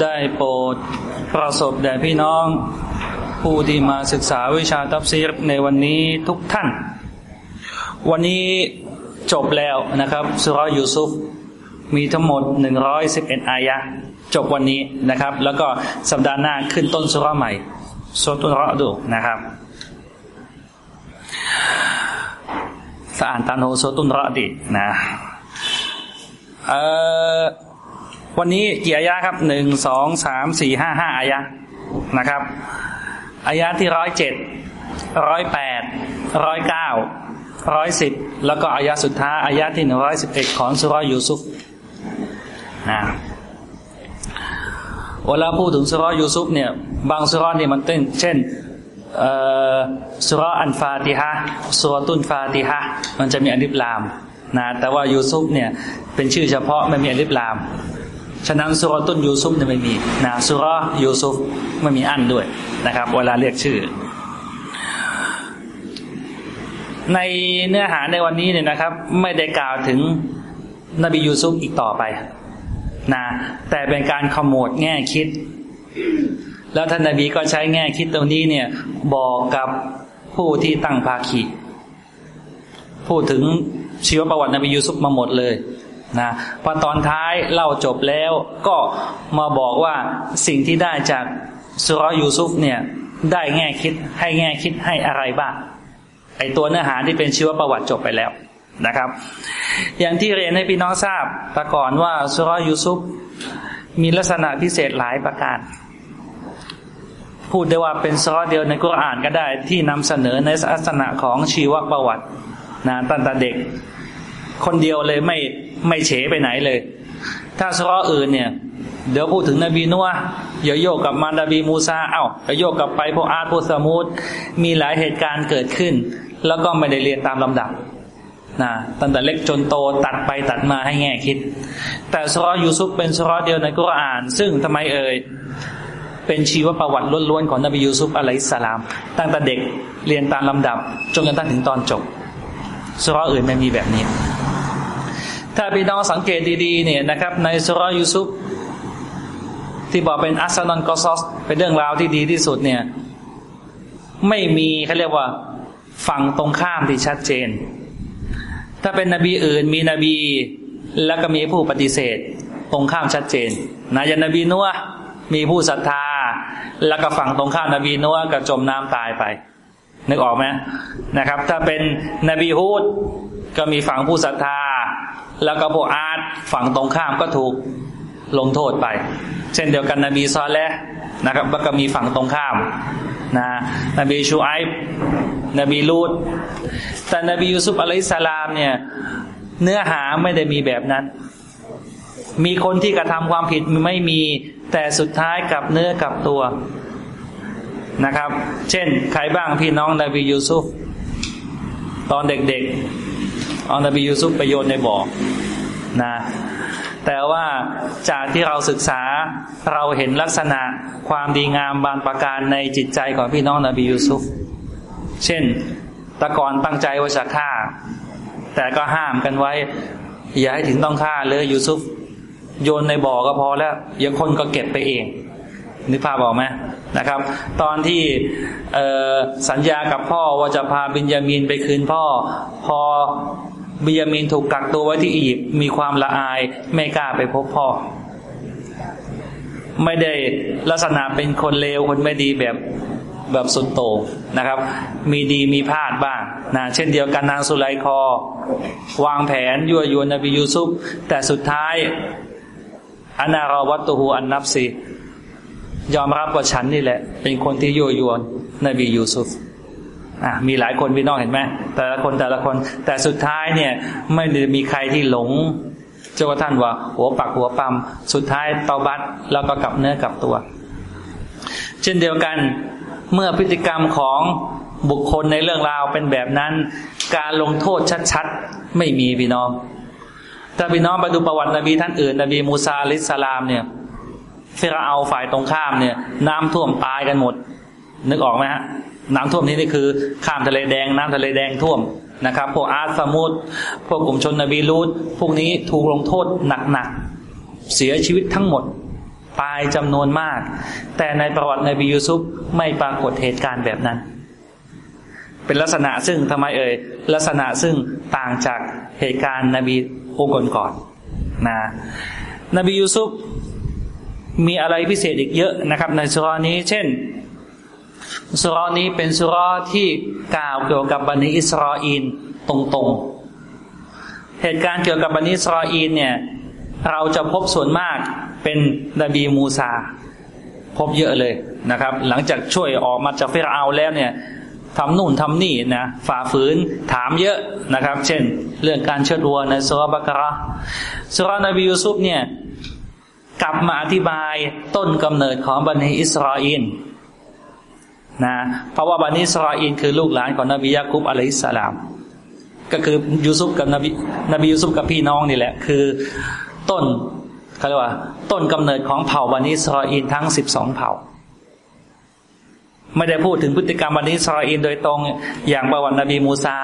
ได้โปรดประสบแด่พี่น้อง ผู้ที่มาศึกษาวิชาตับซีรในวันนี้ทุกท่าน วันนี้จบแล้วนะครับสุรยูซุฟมีทั้งหมด 111 อายะ จบวันนี้นะครับ แล้วก็สัปดาห์หน้าขึ้นต้นสุรใหม่สุรตุนรดูนะครับสะอ่านตานโฮโซตุนรอดีนะเอ่อ วันนี้กี่อายะครับหนึ่งสองสามสี่ห้าห้าอายะนะครับอายะที่ร้อยเจ็ดร้อยแปดร้อยเก้าร้อยสิบแล้วก็อายะสุดท้ายอายะที่หนึ่งร้อยสิบเอ็ดของสุรยูซุฟนะเวลาพูดถึงสุรยูซุฟเนี่ย บางสุรเนี่ยมันเต้น เช่นสุรอันฟาติฮะสุรตุนฟาติฮะมันจะมีอลิฟลามนะแต่ว่ายูซุฟเนี่ยเป็นชื่อเฉพาะไม่มีอลิฟลาม ฉะนั้นสุรตุนยูซุฟเนี่ยไม่มีนะสุรยูซุฟไม่มีอันด้วยนะครับ เวลาเรียกชื่อ ในเนื้อหาในวันนี้เนี่ยนะครับ ไม่ได้กล่าวถึงนบียูซุฟอีกต่อไปนะแต่เป็นการขโมดแง่คิด แล้วท่านนบีก็ใช้แง่คิดตรงนี้เนี่ย บอกกับผู้ที่ตั้งภาคีพูดถึงชีวประวัตินบียูซุฟมาหมดเลย นะพอตอนท้ายเล่าจบแล้วก็มาบอกว่าสิ่งที่ได้จากสุรยูซุฟเนี่ยได้แง่คิดให้แง่คิดให้อะไรบ้างไอตัวเนื้อหาที่เป็นชีวประวัติจบไปแล้วนะครับ อย่างที่เรียนให้พี่น้องทราบแต่ก่อนว่าสุรยูซุฟมีลักษณะพิเศษหลายประการพูดได้ว่าเป็นซอเดียวในกุรอานก็ได้ที่นำเสนอในลักษณะของชีวประวัตินะตั้งแต่เด็ก คนเดียวเลยไม่ ไม่เฉไปไหนเลย ถ้าซออื่นเนี่ย เดี๋ยวพูดถึงนบีนัวเดี๋ยวโยกกับมารดาบีมูซาเอา้าไปโยกกับไปพวกอาร์ตพวกสมุดมีหลายเหตุการณ์เกิดขึ้น แล้วก็ไม่ได้เรียนตามลำดับนะตั้งแต่เล็กจนโตตัดไปตัดมาให้แง่คิด แต่สุรยูซุปเป็นสุรเดียวในกุรอาน ซึ่งทำไมเอ่ยเป็นชีวประวัติล้วนๆของนบียูซุปอะลัยสลาม ตั้งแต่เด็กเรียนตามลำดับ จนกระทั่งถึงตอนจบสุรอื่นไม่มีแบบนี้ ถ้าพี่น้องสังเกตดีๆเนี่ยนะครับ ในสุรยูซุปที่บอกเป็นอัสนันกอซอสเป็นเรื่องราวที่ดีที่สุดเนี่ย ไม่มีเขาเรียกว่าฝั่งตรงข้ามที่ชัดเจน ถ้าเป็นนบีอื่นมีนบีแล้วก็มีผู้ปฏิเสธ ตรงข้ามชัดเจนนะยันนบีนัวมีผู้ศรัทธา แล้วก็ฝั่งตรงข้ามนบีนัวก็จมน้ำตายไปนึกออกไหมนะครับ ถ้าเป็นนบีฮูดก็มีฝั่งผู้ศรัทธา แล้วก็พวกอาร์ตฝั่งตรงข้ามก็ถูกลงโทษไป เช่นเดียวกันนบีซอลและนะครับก็มีฝั่งตรงข้ามนะนบีชูไอบนบีลูดแต่นบียูซุปอะลัยสลามเนี่ยเนื้อหาไม่ได้มีแบบนั้น มีคนที่กระทำความผิดไม่มีแต่สุดท้ายกับเนื้อกับตัวนะครับ เช่น ใครบ้างพี่น้องนบียูซุฟตอนเด็กๆ เอานบียูซุฟไปโยนในบ่อนะแต่ว่าจากที่เราศึกษาเราเห็นลักษณะความดีงามบางประการในจิตใจของพี่น้องนบียูซุฟ เช่นตะกอนตั้งใจว่าจะฆ่า แต่ก็ห้ามกันไว้ อย่าให้ถึงต้องฆ่าเลยยูซุฟ โยนในบ่อก็พอแล้วยังคนก็เก็บไปเองนึกภาพออกไหมนะครับ ตอนที่สัญญากับพ่อว่าจะพาบินยามีนไปคืนพ่อ พอ บิยามีนถูกกักตัวไว้ที่อียิปต์มีความละอายไม่กล้าไปพบพ่อ ไม่ได้ลักษณะเป็นคนเลวคนไม่ดีแบบแบบสุดโตนะครับ มีดีมีพลาดบ้างนะเช่นเดียวกันนางสุไลคอ วางแผนยั่วยวนนบียูซุปแต่สุดท้ายอานาราวัตตูฮูอันนับซียอมรับว่าฉันนี่แหละ เป็นคนที่ยั่วยวนนบียูซุฟ มีหลายคนพี่น้องเห็นไหมแต่ละคนแต่ละคน แต่สุดท้ายเนี่ย ไม่มีใครที่หลงเจ้าท่านว่า หัวปักหัวปั๊มสุดท้ายเตาบัตแล้วก็กลับเนื้อกลับตัว เช่นเดียวกันเมื่อพฤติกรรมของบุคคลในเรื่องราวเป็นแบบนั้น การลงโทษชัดๆ ไม่มีพี่น้องถ้าพี่น้องไปดูประวัตินบีท่านอื่นนบีมูซาลิสลามเนี่ยเฟรเอาฝ่ายตรงข้ามเนี่ย น้ำท่วมตายกันหมด นึกออกไหมฮะ น้ำท่วมนี้นี่คือ ข้ามทะเลแดงน้ำทะเลแดงท่วมนะครับ พวกอาร์ตสมุดพวกกลุ่มชนนบีลูดพวกนี้ถูกลงโทษหนักๆเสียชีวิตทั้งหมดตายจำนวนมาก แต่ในประวัตินบียูซุฟไม่ปรากฏเหตุการณ์แบบนั้น เป็นลักษณะซึ่งทำไมเอ่ยลักษณะซึ่งต่างจากเหตุการณ์นบีองค์ก่อนๆนะนบียูซุฟมีอะไรพิเศษอีกเยอะนะครับ ในสุรานี้ เช่น สุรานี้เป็นสุราที่กล่าวเกี่ยวกับบันิอิสราอีนตรงๆ เหตุการณ์เกี่ยวกับบันิอิสราอีนเนี่ย เราจะพบส่วนมากเป็นนบีมูซา พบเยอะเลยนะครับ หลังจากช่วยออกมาจากฟิรเอาแล้วเนี่ยทำนู่นทำนี่นะฝ่าฝืนถามเยอะนะครับ เช่น เรื่องการเชิดวัวในสุรบักระสุรนบียูซุฟเนี่ยกลับมาอธิบายต้นกำเนิดของบันิอิสราเอล นะเพราะว่าบันิสราเอลคือลูกหลานของนบียากุบอะลัยฮิสลาม ก็คือยูซุฟกับนบีนบียูซุฟกับพี่น้องนี่แหละ คือต้นเขาเรียกว่า ต้นกำเนิดของเผ่าบันิสราเอลทั้งสิบสองเผ่า ไม่ได้พูดถึงพฤติกรรมบันิสราเอลโดยตรงอย่างประวัตินบีมูซา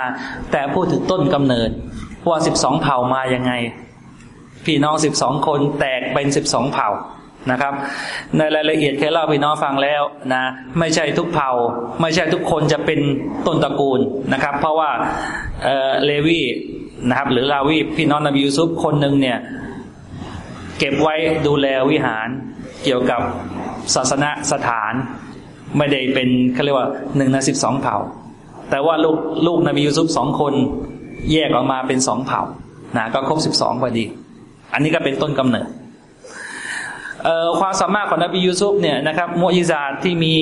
แต่พูดถึงต้นกำเนิดว่าสิบสองเผ่ามายังไง พี่น้องสิบสองคนแตกเป็นสิบสองเผ่า นะครับ ในรายละเอียดแค่เล่าพี่น้องฟังแล้วนะไม่ใช่ทุกเผ่า ไม่ใช่ทุกคนจะเป็นต้นตระกูลนะครับ เพราะว่าเเลวีนะครับ หรือลาวีพี่น้องนบียูซุฟคนหนึ่งเนี่ยเก็บไว้ดูแลวิหารเกี่ยวกับศาสนสถาน ไม่ได้เป็นเขาเรียกว่าหนึ่งในสิบสองเผ่า แต่ว่าลูกลูกนบียูซุฟสองคนแยกออกมาเป็นสองเผ่านะก็ครบสิบสองพอดี อันนี้ก็เป็นต้นกำเนิด ความสามารถของนบียูซุฟเนี่ยนะครับมุอิซาที่มี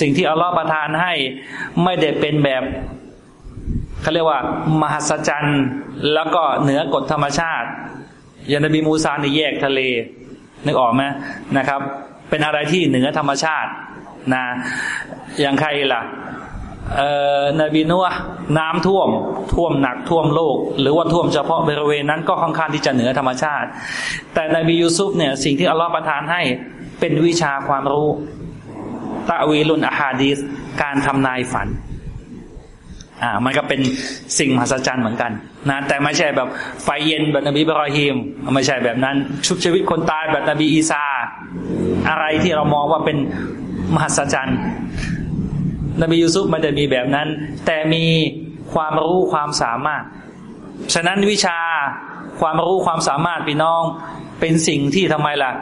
สิ่งที่อัลลอฮฺประทานให้ไม่ได้เป็นแบบเขาเรียกว่า มหัศจรรย์แล้วก็เหนือกฎธรรมชาติอย่างนบีมูซาในแยกทะเลนึกออกไหมนะครับ เป็นอะไรที่เหนือธรรมชาตินะอย่างใครล่ะ นบีนัวน้ำท่วมท่วมหนักท่วมโลก หรือว่าท่วมเฉพาะบริเวณนั้นก็ค่อนข้างที่จะเหนือธรรมชาติ แต่นบียูซุฟเนี่ยสิ่งที่อัลลอฮฺประทานให้เป็นวิชาความรู้ตะวีลุนอาฮาดีสการทำนายฝันอ่ามันก็เป็นสิ่งมหัศจรรย์เหมือนกันนะแต่ไม่ใช่แบบไฟเย็นแบบนบีบรอฮิมไม่ใช่แบบนั้น ชุบชีวิตคนตายแบบนบีอีซาอะไรที่เรามองว่าเป็นมหัศจรรย์ นบียูซุฟมันจะมีแบบนั้น แต่มีความรู้ความสามารถ ฉะนั้นวิชาความรู้ความสามารถพี่น้อง เป็นสิ่งที่ทำไมล่ะ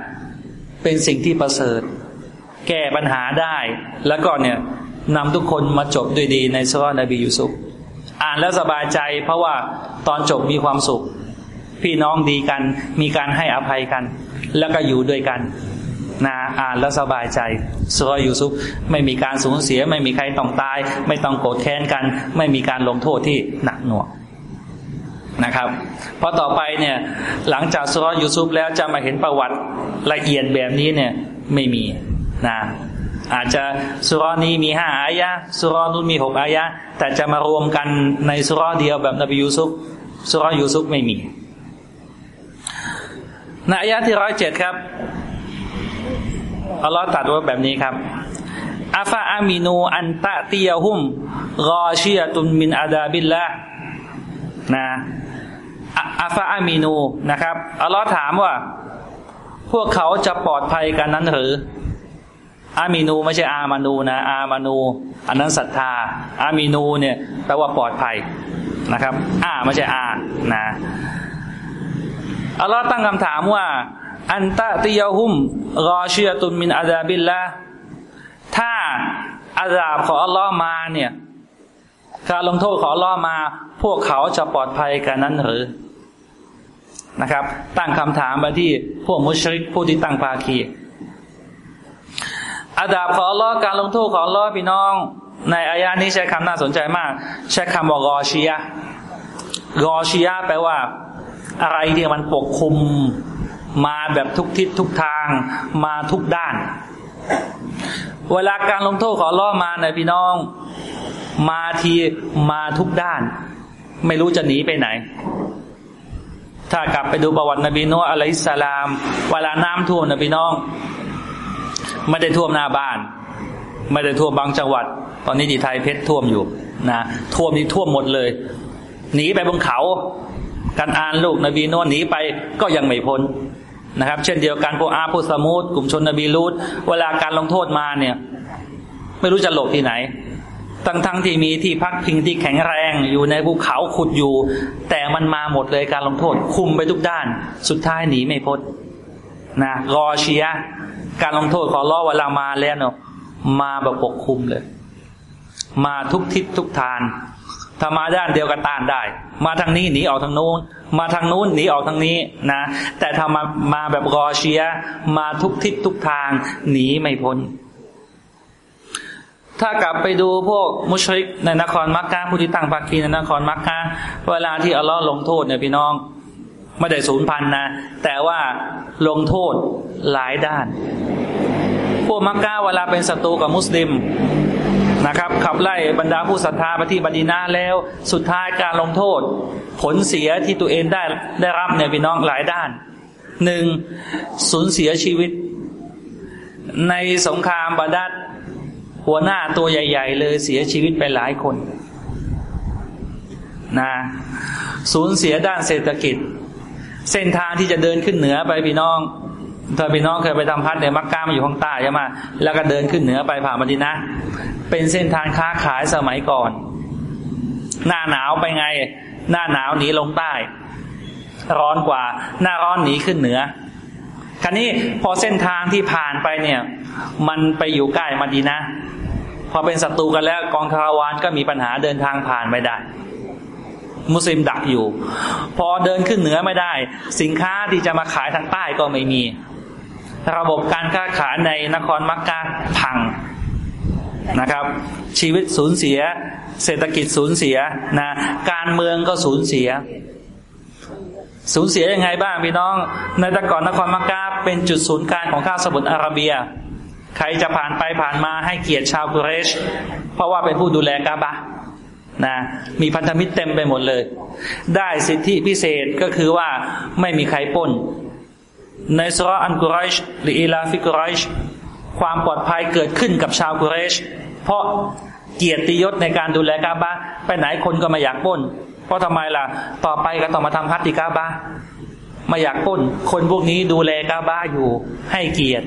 เป็นสิ่งที่ประเสริฐ แก้ปัญหาได้ แล้วก็เนี่ยนำทุกคนมาจบด้วยดีในสุรนบียูซุฟอ่านแล้วสบายใจ เพราะว่าตอนจบมีความสุข พี่น้องดีกัน มีการให้อภัยกัน แล้วก็อยู่ด้วยกัน นะอ่านแล้วสบายใจสุรยูซุฟไม่มีการสูญเสีย ไม่มีใครต้องตาย ไม่ต้องโกรธแค้นกัน ไม่มีการลงโทษที่หนักหน่วงนะครับพราะต่อไปเนี่ยหลังจากสุรยูซุฟแล้วจะมาเห็นประวัติละเอียดแบบนี้เนี่ยไม่มีนะอาจจะสุรนี้มีห้าอายะสุรนู้นมีหกอายะแต่จะมารวมกันในสุรเดียวแบบนบียูซุฟสุรยูซุฟไม่มีในอายะที่ร้อยเจ็ดครับ อัลลอฮ์ตัดว่าแบบนี้ครับอาฟาอามินูอันตะตียหุมรอชียตุนมินอาดาบิลละนะอาฟาอามินูนะครับอัลลอฮ์ถามว่า พวกเขาจะปลอดภัยกันนั้นหรืออามินูไม่ใช่อามานูนะ อามานู อันนั้นศรัทธา อามินูเนี่ยแปลว่าปลอดภัยนะครับอาไม่ใช่อานะอัลลอฮ์ตั้งคำถามว่า อันตะติยาหุมรอเชียตุนมินอาดาบิลละถ้าอาดาบของอัลลอฮ์มาเนี่ยการลงโทษของอัลลอฮ์มา พวกเขาจะปลอดภัยกันนั้นหรือนะครับ ตั้งคำถามมาที่พวกมุชริกผู้ที่ตั้งภาคีอาดาบของอัลลอฮ์การลงโทษของอัลลอฮ์พี่น้อง ในอายานี้ใช้คำน่าสนใจมาก ใช้คำว่ารอเชียรอเชียแปลว่า อะไรที่มันปกคลุม มาแบบทุกทิศทุกทางมาทุกด้าน เวลาการลงโทษขอล่อมาหน่อยพี่น้อง มาทีมาทุกด้าน ไม่รู้จะหนีไปไหน ถ้ากลับไปดูประวัตินบีนัวอะลัยสลาม เวลาน้ำท่วมนะพี่น้อง ไม่ได้ท่วมหน้าบ้าน ไม่ได้ท่วมบางจังหวัด ตอนนี้ที่ไทยเพชรท่วมอยู่นะท่วมนี่ท่วมหมดเลย หนีไปบนเขาการอ่านลูกนบีนัวหนีไปก็ยังไม่พ้น นะครับ เช่นเดียวกันพวกอาพวกสมุดกลุ่มชนนบีลูดเวลาการลงโทษมาเนี่ย ไม่รู้จะหลบที่ไหนทั้งทั้งที่มีที่พักพิงที่แข็งแรงอยู่ในภูเขาขุดอยู่ แต่มันมาหมดเลยการลงโทษ คุมไปทุกด้าน สุดท้ายหนีไม่พ้นนะรอเชียการลงโทษขอรอเวลามาแล้วเนาะมาแบบปกคุมเลย มาทุกทิศทุกทาง ถ้ามาด้านเดียวกันต้านได้ มาทางนี้หนีออกทางนู้น มาทางนู้นหนีออกทางนี้นะ แต่ถ้ามามาแบบรอเชียมาทุกทิศทุกทางหนีไม่พ้น ถ้ากลับไปดูพวกมุชริกในนครมักกะผู้ที่ตั้งภาคีในนครมักกะเวลาที่อัลลอฮ์ลงโทษเนี่ยพี่น้องไม่ได้ศูนย์พันนะ แต่ว่าลงโทษหลายด้าน พวกมักกะเวลาเป็นศัตรูกับมุสลิม นะครับ ขับไล่บรรดาผู้ศรัทธาไปที่บัดีนาแล้วสุดท้ายการลงโทษ ผลเสียที่ตัวเองได้ได้รับเนี่ยพี่น้องหลายด้านหนึ่งสูญเสียชีวิต ในสงครามบาดัดหัวหน้าตัวใหญ่ ๆ เลยเสียชีวิตไปหลายคนนะสูญเสียด้านเศรษฐกิจ เส้นทางที่จะเดินขึ้นเหนือไปพี่น้องถ้าพี่น้องเคยไปทำพัดในมักกะมาอยู่ข้างใต้ใช่ไหมแล้วก็เดินขึ้นเหนือไปผ่านมาดีนะ เป็นเส้นทางค้าขายสมัยก่อน หน้าหนาวไปไง หน้าหนาวหนีลงใต้ ร้อนกว่า หน้าร้อนหนีขึ้นเหนือคราวนี้พอเส้นทางที่ผ่านไปเนี่ย มันไปอยู่ใกล้มาดีนะ พอเป็นศัตรูกันแล้วกองคาราวานก็มีปัญหาเดินทางผ่านไม่ได้ มุสลิมดักอยู่ พอเดินขึ้นเหนือไม่ได้ สินค้าที่จะมาขายทางใต้ก็ไม่มี ระบบการค้าขายในนครมักกะพัง นะครับ ชีวิตสูญเสีย เศรษฐกิจสูญเสียนะการเมืองก็สูญเสีย สูญเสียยังไงบ้างพี่น้องในต่ก่อนนครมักกะเป็นจุดศูนย์กลางของข้าวสมุทรอาระเบีย ใครจะผ่านไปผ่านมาให้เกียรติชาวกุเรช เพราะว่าเป็นผู้ดูแลกาบะนะมีพันธมิตรเต็มไปหมดเลย ได้สิทธิพิเศษก็คือว่าไม่มีใครปล้น ในสุรอันกุไรชหรือإيلاف قريش ความปลอดภัยเกิดขึ้นกับชาวกุเรช เพราะเกียรติยศในการดูแลกาบะไปไหนคนก็ไม่อยากปล้น เพราะทำไมล่ะ ต่อไปก็ต้องมาทำฮัจญ์ที่กาบะไม่อยากปล้น คนพวกนี้ดูแลกาบะอยู่ให้เกียรติ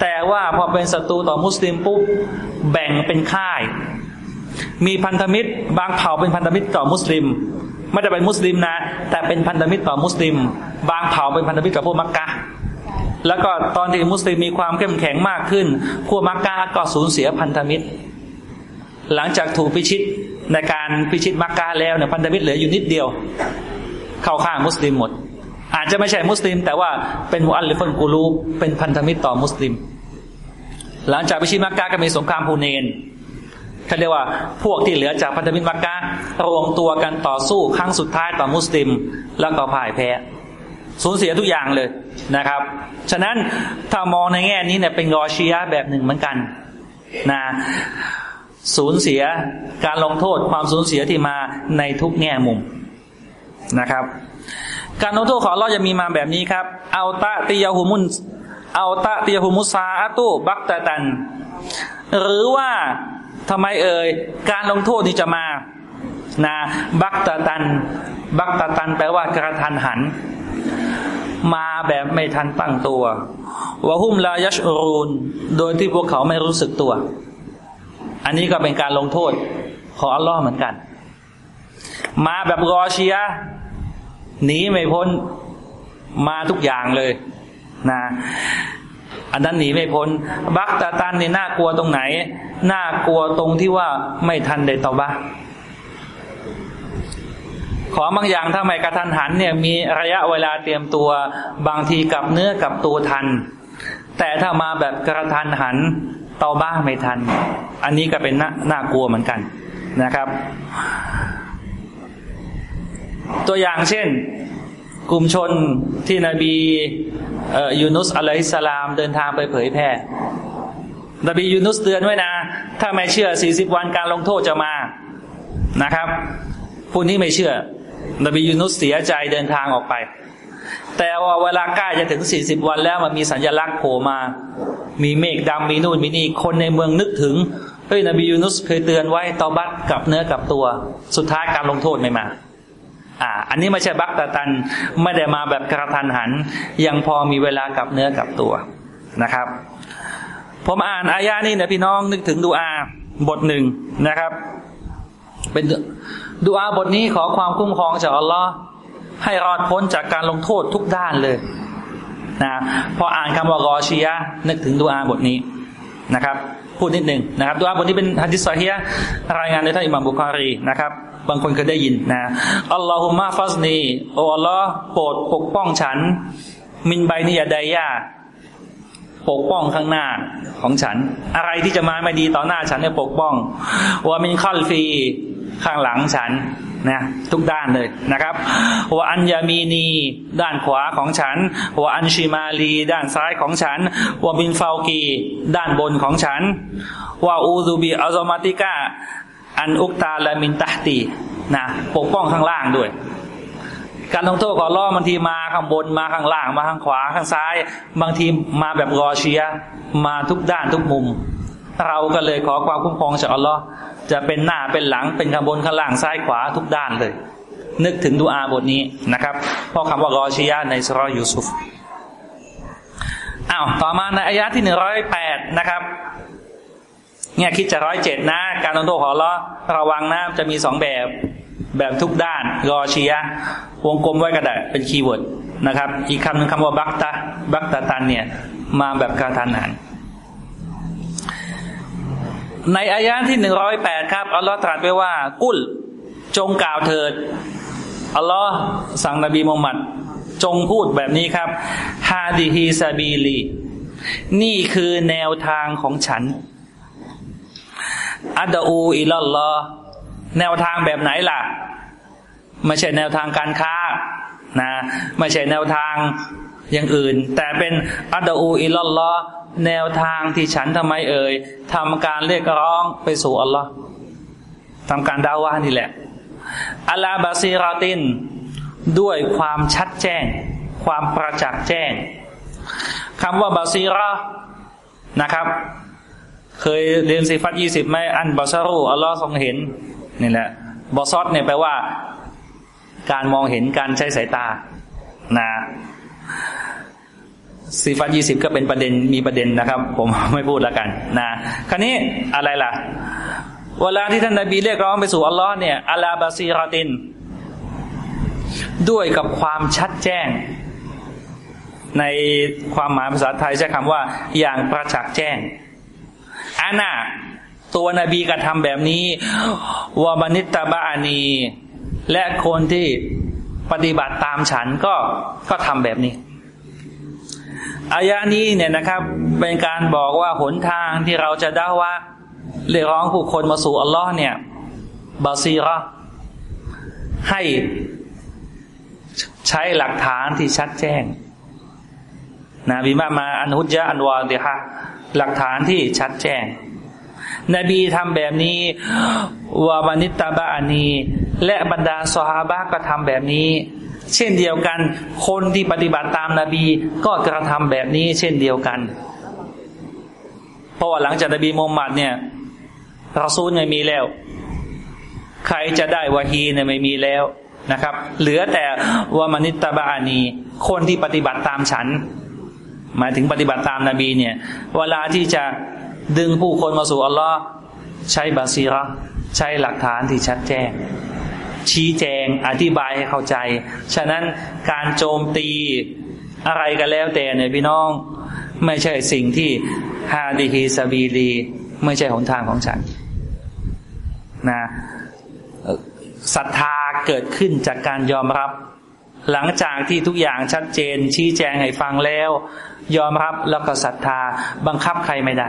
แต่ว่าพอเป็นศัตรูต่อมุสลิมปุ๊บแบ่งเป็นค่าย มีพันธมิตร บางเผ่าเป็นพันธมิตรต่อมุสลิม ไม่ได้เป็นมุสลิมนะ แต่เป็นพันธมิตรต่อมุสลิม บางเผ่าเป็นพันธมิตรกับพวกมักกะ แล้วก็ตอนที่มุสลิมมีความเข้มแข็งมากขึ้น พวกมักกะก็สูญเสียพันธมิตร หลังจากถูกพิชิตในการพิชิตมักกะแล้วเนี่ยพันธมิตรเหลืออยู่นิดเดียว เข้าข้างมุสลิมหมด อาจจะไม่ใช่มุสลิม แต่ว่าเป็นมุอัลลิฟุนกูลูเป็นพันธมิตรต่อมุสลิม หลังจากพิชิตมักกะก็มีสงครามฮูเนนเขาเรียกว่าพวกที่เหลือจากพันธมิตรมักกะรวมตัวกันต่อสู้ครั้งสุดท้ายต่อมุสลิม แล้วก็พ่ายแพ้ สูญเสียทุกอย่างเลยนะครับ ฉะนั้นถ้ามองในแง่นี้เนี่ยเป็นรอชียะแบบหนึ่งเหมือนกันนะสูญเสียการลงโทษความสูญเสียที่มาในทุกแง่มุมนะครับ การลงโทษของเราจะมีมาแบบนี้ครับเอาตะติยาหุมุนเอาตะติยาหุมุซาอัตุบักตะตัน หรือว่าทำไมเอ่ยการลงโทษนี้จะมา นะบักตะตัน บักตะตันแปลว่ากระทันหัน มาแบบไม่ทันตั้งตัววะฮุมลายัชรูนโดยที่พวกเขาไม่รู้สึกตัว อันนี้ก็เป็นการลงโทษของอัลลอฮ์เหมือนกัน มาแบบรอเชียหนีไม่พ้นมาทุกอย่างเลยนะอันนั้นหนีไม่พ้น บักตาตันนี่น่ากลัวตรงไหน น่ากลัวตรงที่ว่าไม่ทันได้ตอบะ ของบางอย่างถ้าไม่กระทันหันเนี่ยมีระยะเวลาเตรียมตัวบางทีกับเนื้อกับตัวทัน แต่ถ้ามาแบบกระทันหันตอบ้าไม่ทัน อันนี้ก็เป็นน่านากลัวเหมือนกันนะครับ ตัวอย่างเช่นกลุ่มชนที่นบียูนุสอะลัยฮิสลามเดินทางไปเผยแพร่นบียูนุสเตือนไว้นะ ถ้าไม่เชื่อสี่สิบวันการลงโทษจะมานะครับผู้นี้ไม่เชื่อ นบียูนุสเสียใจเดินทางออกไป แต่ว่าเวลาใกล้จะถึงสี่สิบวันแล้วมันมีสัญลักษณ์โผล่มา มีเมฆดำมีนู่นมีนี่คนในเมืองนึกถึงเฮ้ยนบียูนุสเคยเตือนไว้ตอบัตกับเนื้อกับตัว สุดท้ายการลงโทษไม่มาอ่าอันนี้ไม่ใช่บักตะตันไม่ได้มาแบบกระทันหัน ยังพอมีเวลากับเนื้อกับตัวนะครับ ผมอ่านอายานี่เนี่ยพี่น้องนึกถึงดูอาบทหนึ่งนะครับ เป็น ดูอาบทนี้ขอความคุ้มครองจากอัลลอฮ์ให้รอดพ้นจากการลงโทษทุกด้านเลยนะพออ่านคำว่ารอชียะนึกถึงดูอาบทนี้นะครับ พูดนิดหนึ่งนะครับดูอาบทนี้เป็นฮะดิษซอฮียรายงานโดยท่านอิหม่ามบุคารีนะครับ บางคนเคยได้ยินนะอัลลอฮุมะฟัสนีโออัลลอฮ์โปรดปกป้องฉัน มินไบนิยาไดยาปกป้องข้างหน้าของฉัน อะไรที่จะมาไม่ดีต่อหน้าฉันเนี่ยปกป้องว่ามินคัลฟี ข้างหลังฉันนะทุกด้านเลยนะครับว่าอัญญามีนีด้านขวาของฉันว่าอัญชิมาลีด้านซ้ายของฉันว่าบินฟาวกีด้านบนของฉันว่าอูซูบีอัลซอมาติกาอันอุกตาและมินตาตีนะปกป้องข้างล่างด้วย การลงโทษขอล่อบางทีมาข้างบนมาข้างล่างมาข้างขวาข้างซ้าย บางทีมาแบบรอเชียมาทุกด้านทุกมุม เราก็เลยขอความคุ้มครองจากอัลลอฮ์ จะเป็นหน้าเป็นหลังเป็นข้างบนข้างล่างซ้ายขวาทุกด้านเลย นึกถึงดูอาบทนี้นะครับเพราะคำว่ารอชียะในสุรยูซุฟอ้าวต่อมาในอายะที่หนึ่งร้อยแปดนะครับเนี่ยคิดจะร้อยเจ็ดนะ การลงโทษขอรอระวังนะจะมีสองแบบแบบทุกด้านรอชียะวงกลมไว้ก็ได้เป็นคีย์เวิร์ดนะครับ อีกคำหนึ่งคำว่าบักตาบักตาตันเนี่ย มาแบบกรทันหัน ในอายะที่หนึ่งร้อยแปดครับ อัลลอฮ์ตรัสไว้ว่า กุล จงกล่าวเถิด อัลลอฮ์สั่งนบีมุฮัมมัด จงพูดแบบนี้ครับ ฮาดิฮีซาบีลี นี่คือแนวทางของฉัน อัดอูอิลลอฮ์แนวทางแบบไหนล่ะ ไม่ใช่แนวทางการค้านะ ไม่ใช่แนวทาง อย่างอื่น แต่เป็นอัดอูอิลลอฮ์แนวทางที่ฉันทำไมเอ่ยทำการเรียกร้องไปสู่อัลลอฮ์ทำการดาว่านี่แหละอัลาบาซีราติน ด้วยความชัดแจ้ง ความประจักษ์แจ้งคำว่าบาซีรานะครับ เคยเรียนสิฟัตยี่สิบไหมอันบาซารูอัลลอฮ์ทรงเห็นนี่แหละบอซอดเนี่ยแปลว่า การมองเห็นการใช้สายตา นะ สีฟันยี่สิบก็เป็นประเด็นมีประเด็นนะครับ ผมไม่พูดแล้วกันนะคราวนี้อะไรล่ะ เวลาที่ท่านนาบีเรียกร้องไปสู่อัลลอฮ์เนี่ยอัลาบาซีรอติน ด้วยกับความชัดแจ้ง ในความหมายภาษาไทยใช้คำว่า อย่างประจักษ์แจ้งอาน่าตัวนบีกระทำแบบนี้วาบานิตาบาอานี และคนที่ปฏิบัติตามฉันก็ก็ทำแบบนี้ อายะนี้เนี่ยนะครับ เป็นการบอกว่าหนทางที่เราจะได้ว่าเรียกร้องผู้คนมาสู่อัลลอฮ์เนี่ยบาซีระให้ใช้หลักฐานที่ชัดแจ้งนะบิมามาอันฮุจยะอันวาเดฮะหลักฐานที่ชัดแจ้ง นบีทำแบบนี้วาบานิตตาบะอานีและบรรดาสฮาบะก็ทำแบบนี้ เช่นเดียวกัน คนที่ปฏิบัติตามนาบีก็กระทำแบบนี้ เช่นเดียวกัน เพราะว่าหลังจากนบีมุฮัมมัดเนี่ยรอซูลไม่มีแล้ว ใครจะได้วะฮีเนี่ยไม่มีแล้วนะครับ เหลือแต่วามานิตาบานี คนที่ปฏิบัติตามฉัน หมายถึงปฏิบัติตามนาบีเนี่ย เวลาที่จะดึงผู้คนมาสู่อัลลอฮ์ใช้บาซีระใช้หลักฐานที่ชัดแจ้ง ชี้แจงอธิบายให้เข้าใจ ฉะนั้นการโจมตีอะไรก็แล้วแต่เนี่ยพี่น้องไม่ใช่สิ่งที่ฮาดิฮีซาบีลีไม่ใช่หนทางของฉันนะศรัทธาเกิดขึ้นจากการยอมรับ หลังจากที่ทุกอย่างชัดเจน ชี้แจงให้ฟังแล้ว ยอมรับแล้วก็ศรัทธาบังคับใครไม่ได้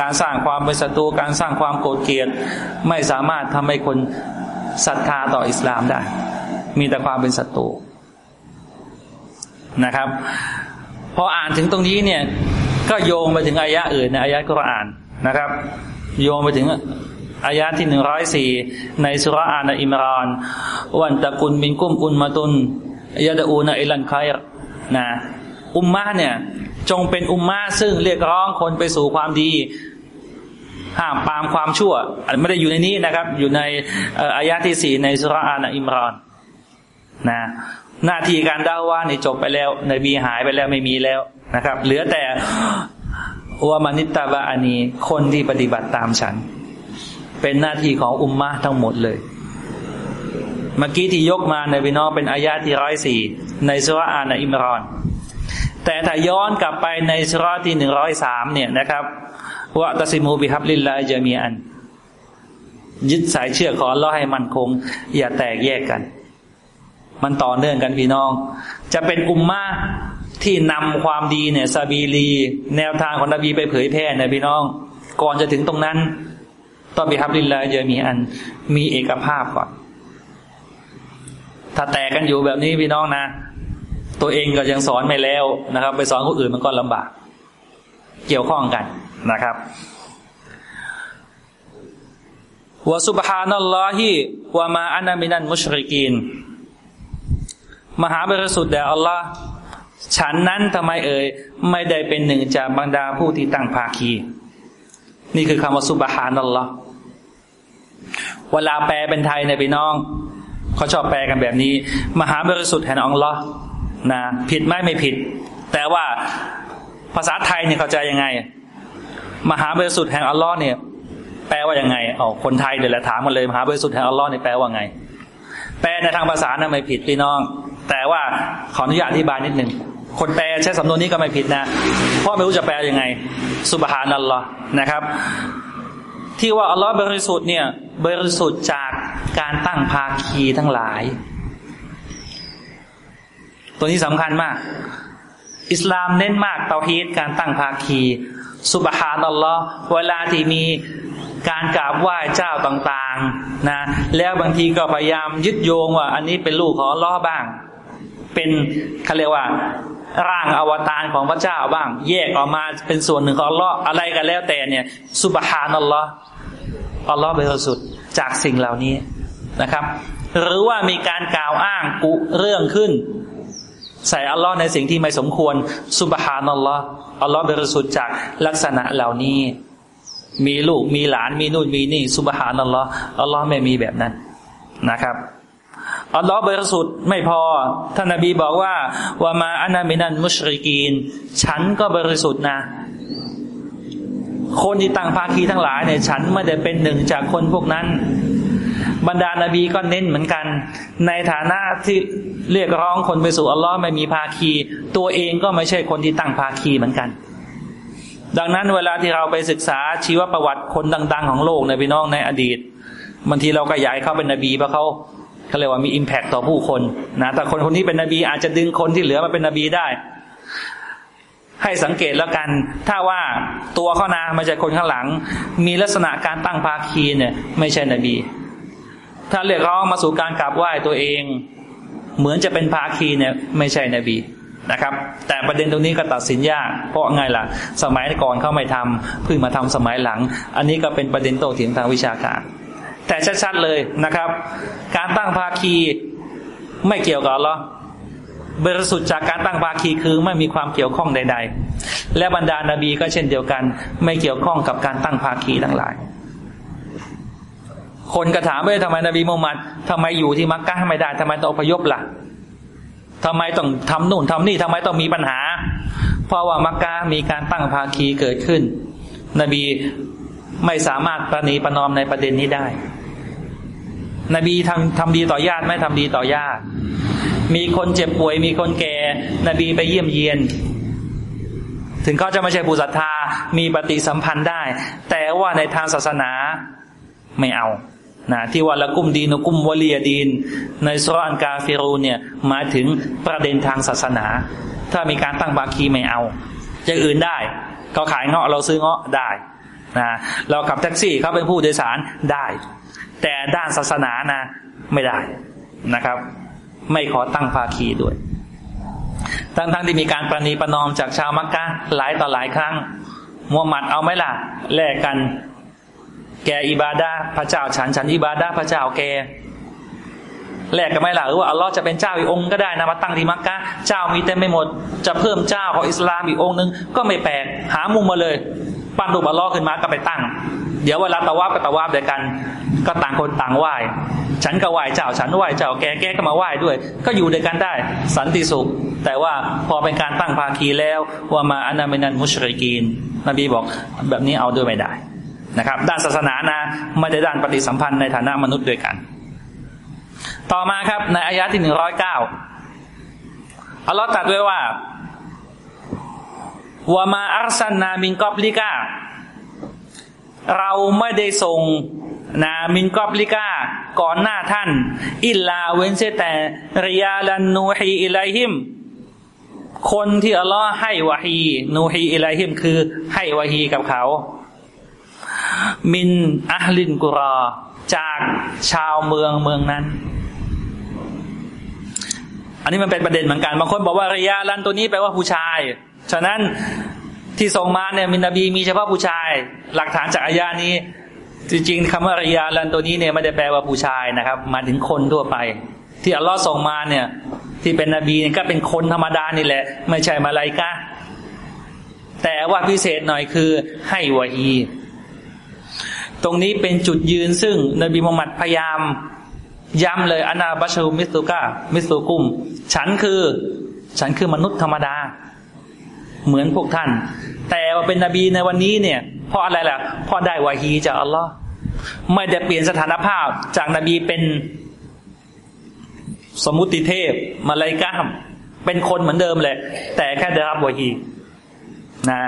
การสร้างความเป็นศัตรูการสร้างความโกรธเกลียดไม่สามารถทำให้คนศรัทธาต่ออิสลามได้ มีแต่ความเป็นศัตรูนะครับ พออ่านถึงตรงนี้เนี่ย ก็โยงไปถึงอายะอื่นในอายะกุรอานนะครับ โยงไปถึงอายะที่หนึ่งร้อยสี่ในสุรานอิมรานวันตะกุลมินกุมอุนมาตุนยาดอูนอิลันไคร์นะอุมมาเนี่ย จงเป็นอุมมาซึ่งเรียกร้องคนไปสู่ความดี ห้ามปามความชั่วไม่ได้อยู่ในนี้นะครับ อยู่ในอายะที่สี่ในสุรานอิมรานนะหน้าที่การดาว่านี่จบไปแล้วนบีหายไปแล้วไม่มีแล้วนะครับ เหลือแต่วามานิตาบาอานีคนที่ปฏิบัติตามฉัน เป็นหน้าที่ของอุมมะทั้งหมดเลย เมื่อกี้ที่ยกมาในพี่น้องเป็นอายาที่ร้อยสี่ในสุรอานะอิมรอน แต่ถ้าย้อนกลับไปในสุรที่หนึ่งร้อยสามเนี่ยนะครับว่าตัสิมูบิฮับลิลลาจามีอัน ยึดสายเชือกของเราให้มันคง อย่าแตกแยกกัน มันต่อเนื่องกันพี่น้อง จะเป็นอุมมาที่นำความดีเนี่ยซาบีลี แนวทางของนบีไปเผยแพร่เนี่ยพี่น้อง ก่อนจะถึงตรงนั้นต้องมีฮับลินลาจะมีอัน มีเอกภาพก่อนถ้าแตกกันอยู่แบบนี้พี่น้องนะ ตัวเองก็ยังสอนไม่แล้วนะครับ ไปสอนคนอื่นมันก็ลำบาก เกี่ยวข้องกันนะครับวะซุบฮานัลลอฮิวะมาอานามินันมุชริกีนมหาบริสุทธิ์แด่อัลลอฮ์ฉันนั้นทำไมเอ่ยไม่ได้เป็นหนึ่งจากบรรดาผู้ที่ตั้งภาคี นี่คือคำว่าสุบฮานัลลอฮ์เวลาแปลเป็นไทยในพี่น้อง เขาชอบแปลกันแบบนี้ มหาบริสุทธิ์แห่งอัลลอฮ์ นะผิดไหมไม่ผิด แต่ว่าภาษาไทยเนี่ยเข้าใจยังไง มหาบริสุทธิ์แห่งอัลลอฮ์เนี่ย แปลว่ายังไงอ๋อคนไทยเดี๋ยวแหละถามมาเลยมหาบริสุทธิ์แห่งอัลลอฮ์เนี่ยแปลว่าไง แปลในทางภาษานะไม่ผิดพี่น้อง แต่ว่าขออนุญาตอธิบายนิดหนึ่งคนแปลใช้สำนวนนี้ก็ไม่ผิดนะ เพราะไม่รู้จะแปลยังไง สุบฮานัลลอฮ์นะครับ ที่ว่าอัลลอฮ์บริสุทธิ์เนี่ยบริสุทธิ์จากการตั้งภาคีทั้งหลาย ตัวนี้สำคัญมาก อิสลามเน้นมากเตาฮีดการตั้งภาคีสุบฮานัลลอฮ์เวลาที่มีการกราบไหว้เจ้าต่างๆนะแล้วบางทีก็พยายามยึดโยงว่า อันนี้เป็นลูกของล้อบ้าง เป็นเขาเรียกว่า ร่างอวตารของพระเจ้าบ้าง แยกออกมาเป็นส่วนหนึ่งของลลออะไรกันแล้วแต่เนี่ยสุบฮานัลลอฮ์อัลลอฮ์บริสุทธิ์จากสิ่งเหล่านี้นะครับ หรือว่ามีการกล่าวอ้างกุเรื่องขึ้น ใส่อัลลอฮ์ในสิ่งที่ไม่สมควรสุบฮานัลลอฮ์อัลลอฮ์บริสุทธิ์จากลักษณะเหล่านี้ มีลูกมีหลานมีนู่นมีนี่สุบฮานัลลอฮ์อัลลอฮ์ไม่มีแบบนั้นนะครับอัลลอฮ์บริสุทธิ์ไม่พอท่านนบีบอกว่าว่ามาอานามินันมุชริกีน ฉันก็บริสุทธิ์นะ คนที่ตั้งภาคีทั้งหลายเนี่ยฉันไม่ได้เป็นหนึ่งจากคนพวกนั้น บรรดานาบีก็เน้นเหมือนกัน ในฐานะที่เรียกร้องคนไปสู่อัลลอฮ์ไม่มีภาคี ตัวเองก็ไม่ใช่คนที่ตั้งภาคีเหมือนกัน ดังนั้นเวลาที่เราไปศึกษาชีวประวัติคนดัง ๆ ของโลกในพี่น้องในอดีตบางทีเราก็อยากเขาเป็นนบีเพราะเขาเขาเรียกว่ามีอิมแพคต่อผู้คนนะแต่คนคนนี้เป็นนบีอาจจะดึงคนที่เหลือมาเป็นนบีได้ ให้สังเกตแล้วกัน ถ้าว่าตัวเขานาม่ใช่คนข้างหลัง มีลักษณะการตั้งภาคีเนี่ย ไม่ใช่นบี ถ้าเรียกร้องมาสู่การกราบไหว้ตัวเอง เหมือนจะเป็นภาคีเนี่ยไม่ใช่นบีนะครับ แต่ประเด็นตรงนี้ก็ตัดสินยาก เพราะไงล่ะ สมัยก่อนเขาไม่ทำเพิ่งมาทำสมัยหลัง อันนี้ก็เป็นประเด็นโต้เถียงทางวิชาการ แต่ชัดๆเลยนะครับ การตั้งภาคีไม่เกี่ยวกับเราบริสุทธิ์จากการตั้งภาคีคือไม่มีความเกี่ยวข้องใด ๆ และบรรดานาบีก็เช่นเดียวกัน ไม่เกี่ยวข้องกับการตั้งภาคีทั้งหลาย คนกระถามว่าทำไมนบีมุฮัมมัดทำไมอยู่ที่มักกะไม่ได้ทำไมต้องอพยพละ่ะทำไมต้องทำนู่นทำนี่ทำไมต้องมีปัญหา เพราะว่ามักกะมีการตั้งภาคีเกิดขึ้น นบีไม่สามารถประนีประนอมในประเด็นนี้ได้ นบีทำทำดีต่อญาติไม่ทำดีต่อญาติ มีคนเจ็บป่วย มีคนแก่ นบีไปเยี่ยมเยียน ถึงเขาจะไม่ใช่ผู้ศรัทธา มีปฏิสัมพันธ์ได้ แต่ว่าในทางศาสนาไม่เอา นะที่ว่าละกุมดีนกุมวลียดีน ในสุรานกาเฟรูเนี่ยหมายถึงประเด็นทางศาสนา ถ้ามีการตั้งบาคีไม่เอาอย่างอื่นได้เขาขายเงาะเราซื้อเงาะได้นะเราขับแท็กซี่เขาเป็นผู้โดยสารได้ แต่ด้านศาสนานะไม่ได้นะครับ ไม่ขอตั้งภาคีด้วย ทั้งทั้งที่มีการประนีประนอมจากชาวมักกะหลายต่อหลายครั้งมูฮัมหมัดเอาไหมล่ะแลกกัน แกอิบาดาพระเจ้าฉันฉันอิบาดาพระเจ้าแกแลกกันไหมล่ะหรือว่าอัลลอฮ์จะเป็นเจ้าอีกองค์ก็ได้นะมาตั้งที่มักกะเจ้ามีเต็มไม่หมด จะเพิ่มเจ้าของอิสลามอีกองค์นึงก็ไม่แปลกหามุมมาเลย ปั้นรูปอัลลอฮ์ขึ้นมาก็ไปตั้ง เดี๋ยวเวลาตะวาบก็ตะวาบเดียวกัน ก็ต่างคนต่างไหว้ฉันก็ไหว้เจ้าฉันไหว้เจ้าแกแกก็มาไหว้ด้วย ก็อยู่ด้วยกันได้ สันติสุข แต่ว่าพอเป็นการตั้งภาคีแล้วว่ามาอานามินันมุชริกีนนบีบอกแบบนี้เอาด้วยไม่ได้ นะครับ ด้านศาสนานะไม่ได้ด้านปฏิสัมพันธ์ในฐานะมนุษย์ด้วยกัน ต่อมาครับในอายะที่หนึ่งร้อยเก้าอัลลอฮ์ตรัสไว้ว่าวามาอัลซันนามินกอบลิกาเราไม่ได้ส่งนามินกอบลิกาก่อนหน้าท่าน อิลลาเว้นเสแต่ริยาลันนูฮีอิไลฮิม คนที่อัลลอฮ์ให้วะฮีนูฮีอิไลฮิม คือให้วะฮีกับเขา มินอัลลินกุรอ จากชาวเมืองเมืองนั้น อันนี้มันเป็นประเด็นเหมือนกัน บางคนบอกว่าริยาลันตัวนี้แปลว่าผู้ชาย ฉะนั้นที่ส่งมาเนี่ยมินนบีมีเฉพาะผู้ชาย หลักฐานจากอายานี้ จริงๆคำว่าริยาลันตัวนี้เนี่ยไม่ได้แปลว่าผู้ชายนะครับมาถึงคนทั่วไป ที่อัลลอฮ์ส่งมาเนี่ย ที่เป็นนบีก็เป็นคนธรรมดานี่แหละ ไม่ใช่มาลายกาแต่ว่าพิเศษหน่อยคือให้วะฮี ตรงนี้เป็นจุดยืนซึ่งนบีมุฮัมมัดพยายามย้ำเลยอนาบัชูมิสุกามิสุกุม ฉันคือ ฉันคือมนุษย์ธรรมดา เหมือนพวกท่าน แต่ว่าเป็นนบีในวันนี้เนี่ย เพราะอะไรล่ะเพราะได้วาฮีจากอัลลอฮ์ไม่ได้เปลี่ยนสถานภาพจากนบีเป็นสมุติเทพมาลายกามเป็นคนเหมือนเดิมเลย แต่แค่ได้รับวาฮีนะ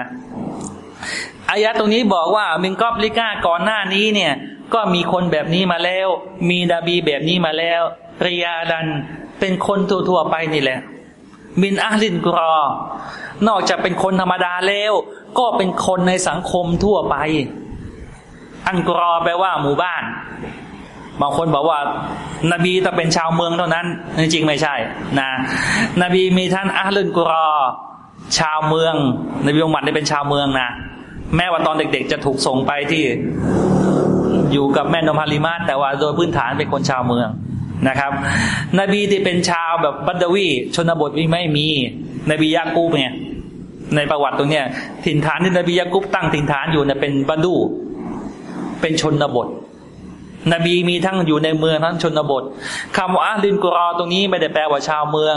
อายะตรงนี้บอกว่ามิงกอบลิก้าก่อนหน้านี้เนี่ย ก็มีคนแบบนี้มาแล้ว มีดาบีแบบนี้มาแล้วริยาดันเป็นคนทั่วๆไปนี่แหละ มินอัลินกรอนอกจากเป็นคนธรรมดาแล้ว ก็เป็นคนในสังคมทั่วไป อันกรอแปลว่าหมู่บ้าน บางคนบอกว่านบีต้องเป็นชาวเมืองเท่านั้นจริงไม่ใช่นะนบีมีท่านอัลลินกรอชาวเมืองนบีอุมัดได้เป็นชาวเมืองนะ แม้ว่าตอนเด็กๆ จะถูกส่งไปที่อยู่กับแม่นมฮาริมาแต่ว่าโดยพื้นฐานเป็นคนชาวเมืองนะครับ นบีที่เป็นชาวแบบบัดดวีชนบทไม่มี นบียากูบเนี่ยในประวัติตรงเนี้ยถิ่นฐานที่นบียากุบตั้งถิ่นฐานอยู่เนี่ยเป็นบัดู เป็นชนบท นบีมีทั้งอยู่ในเมืองทั้งชนบทคำว่าอาลินกุรอตรงนี้ไม่ได้แปลว่าชาวเมือง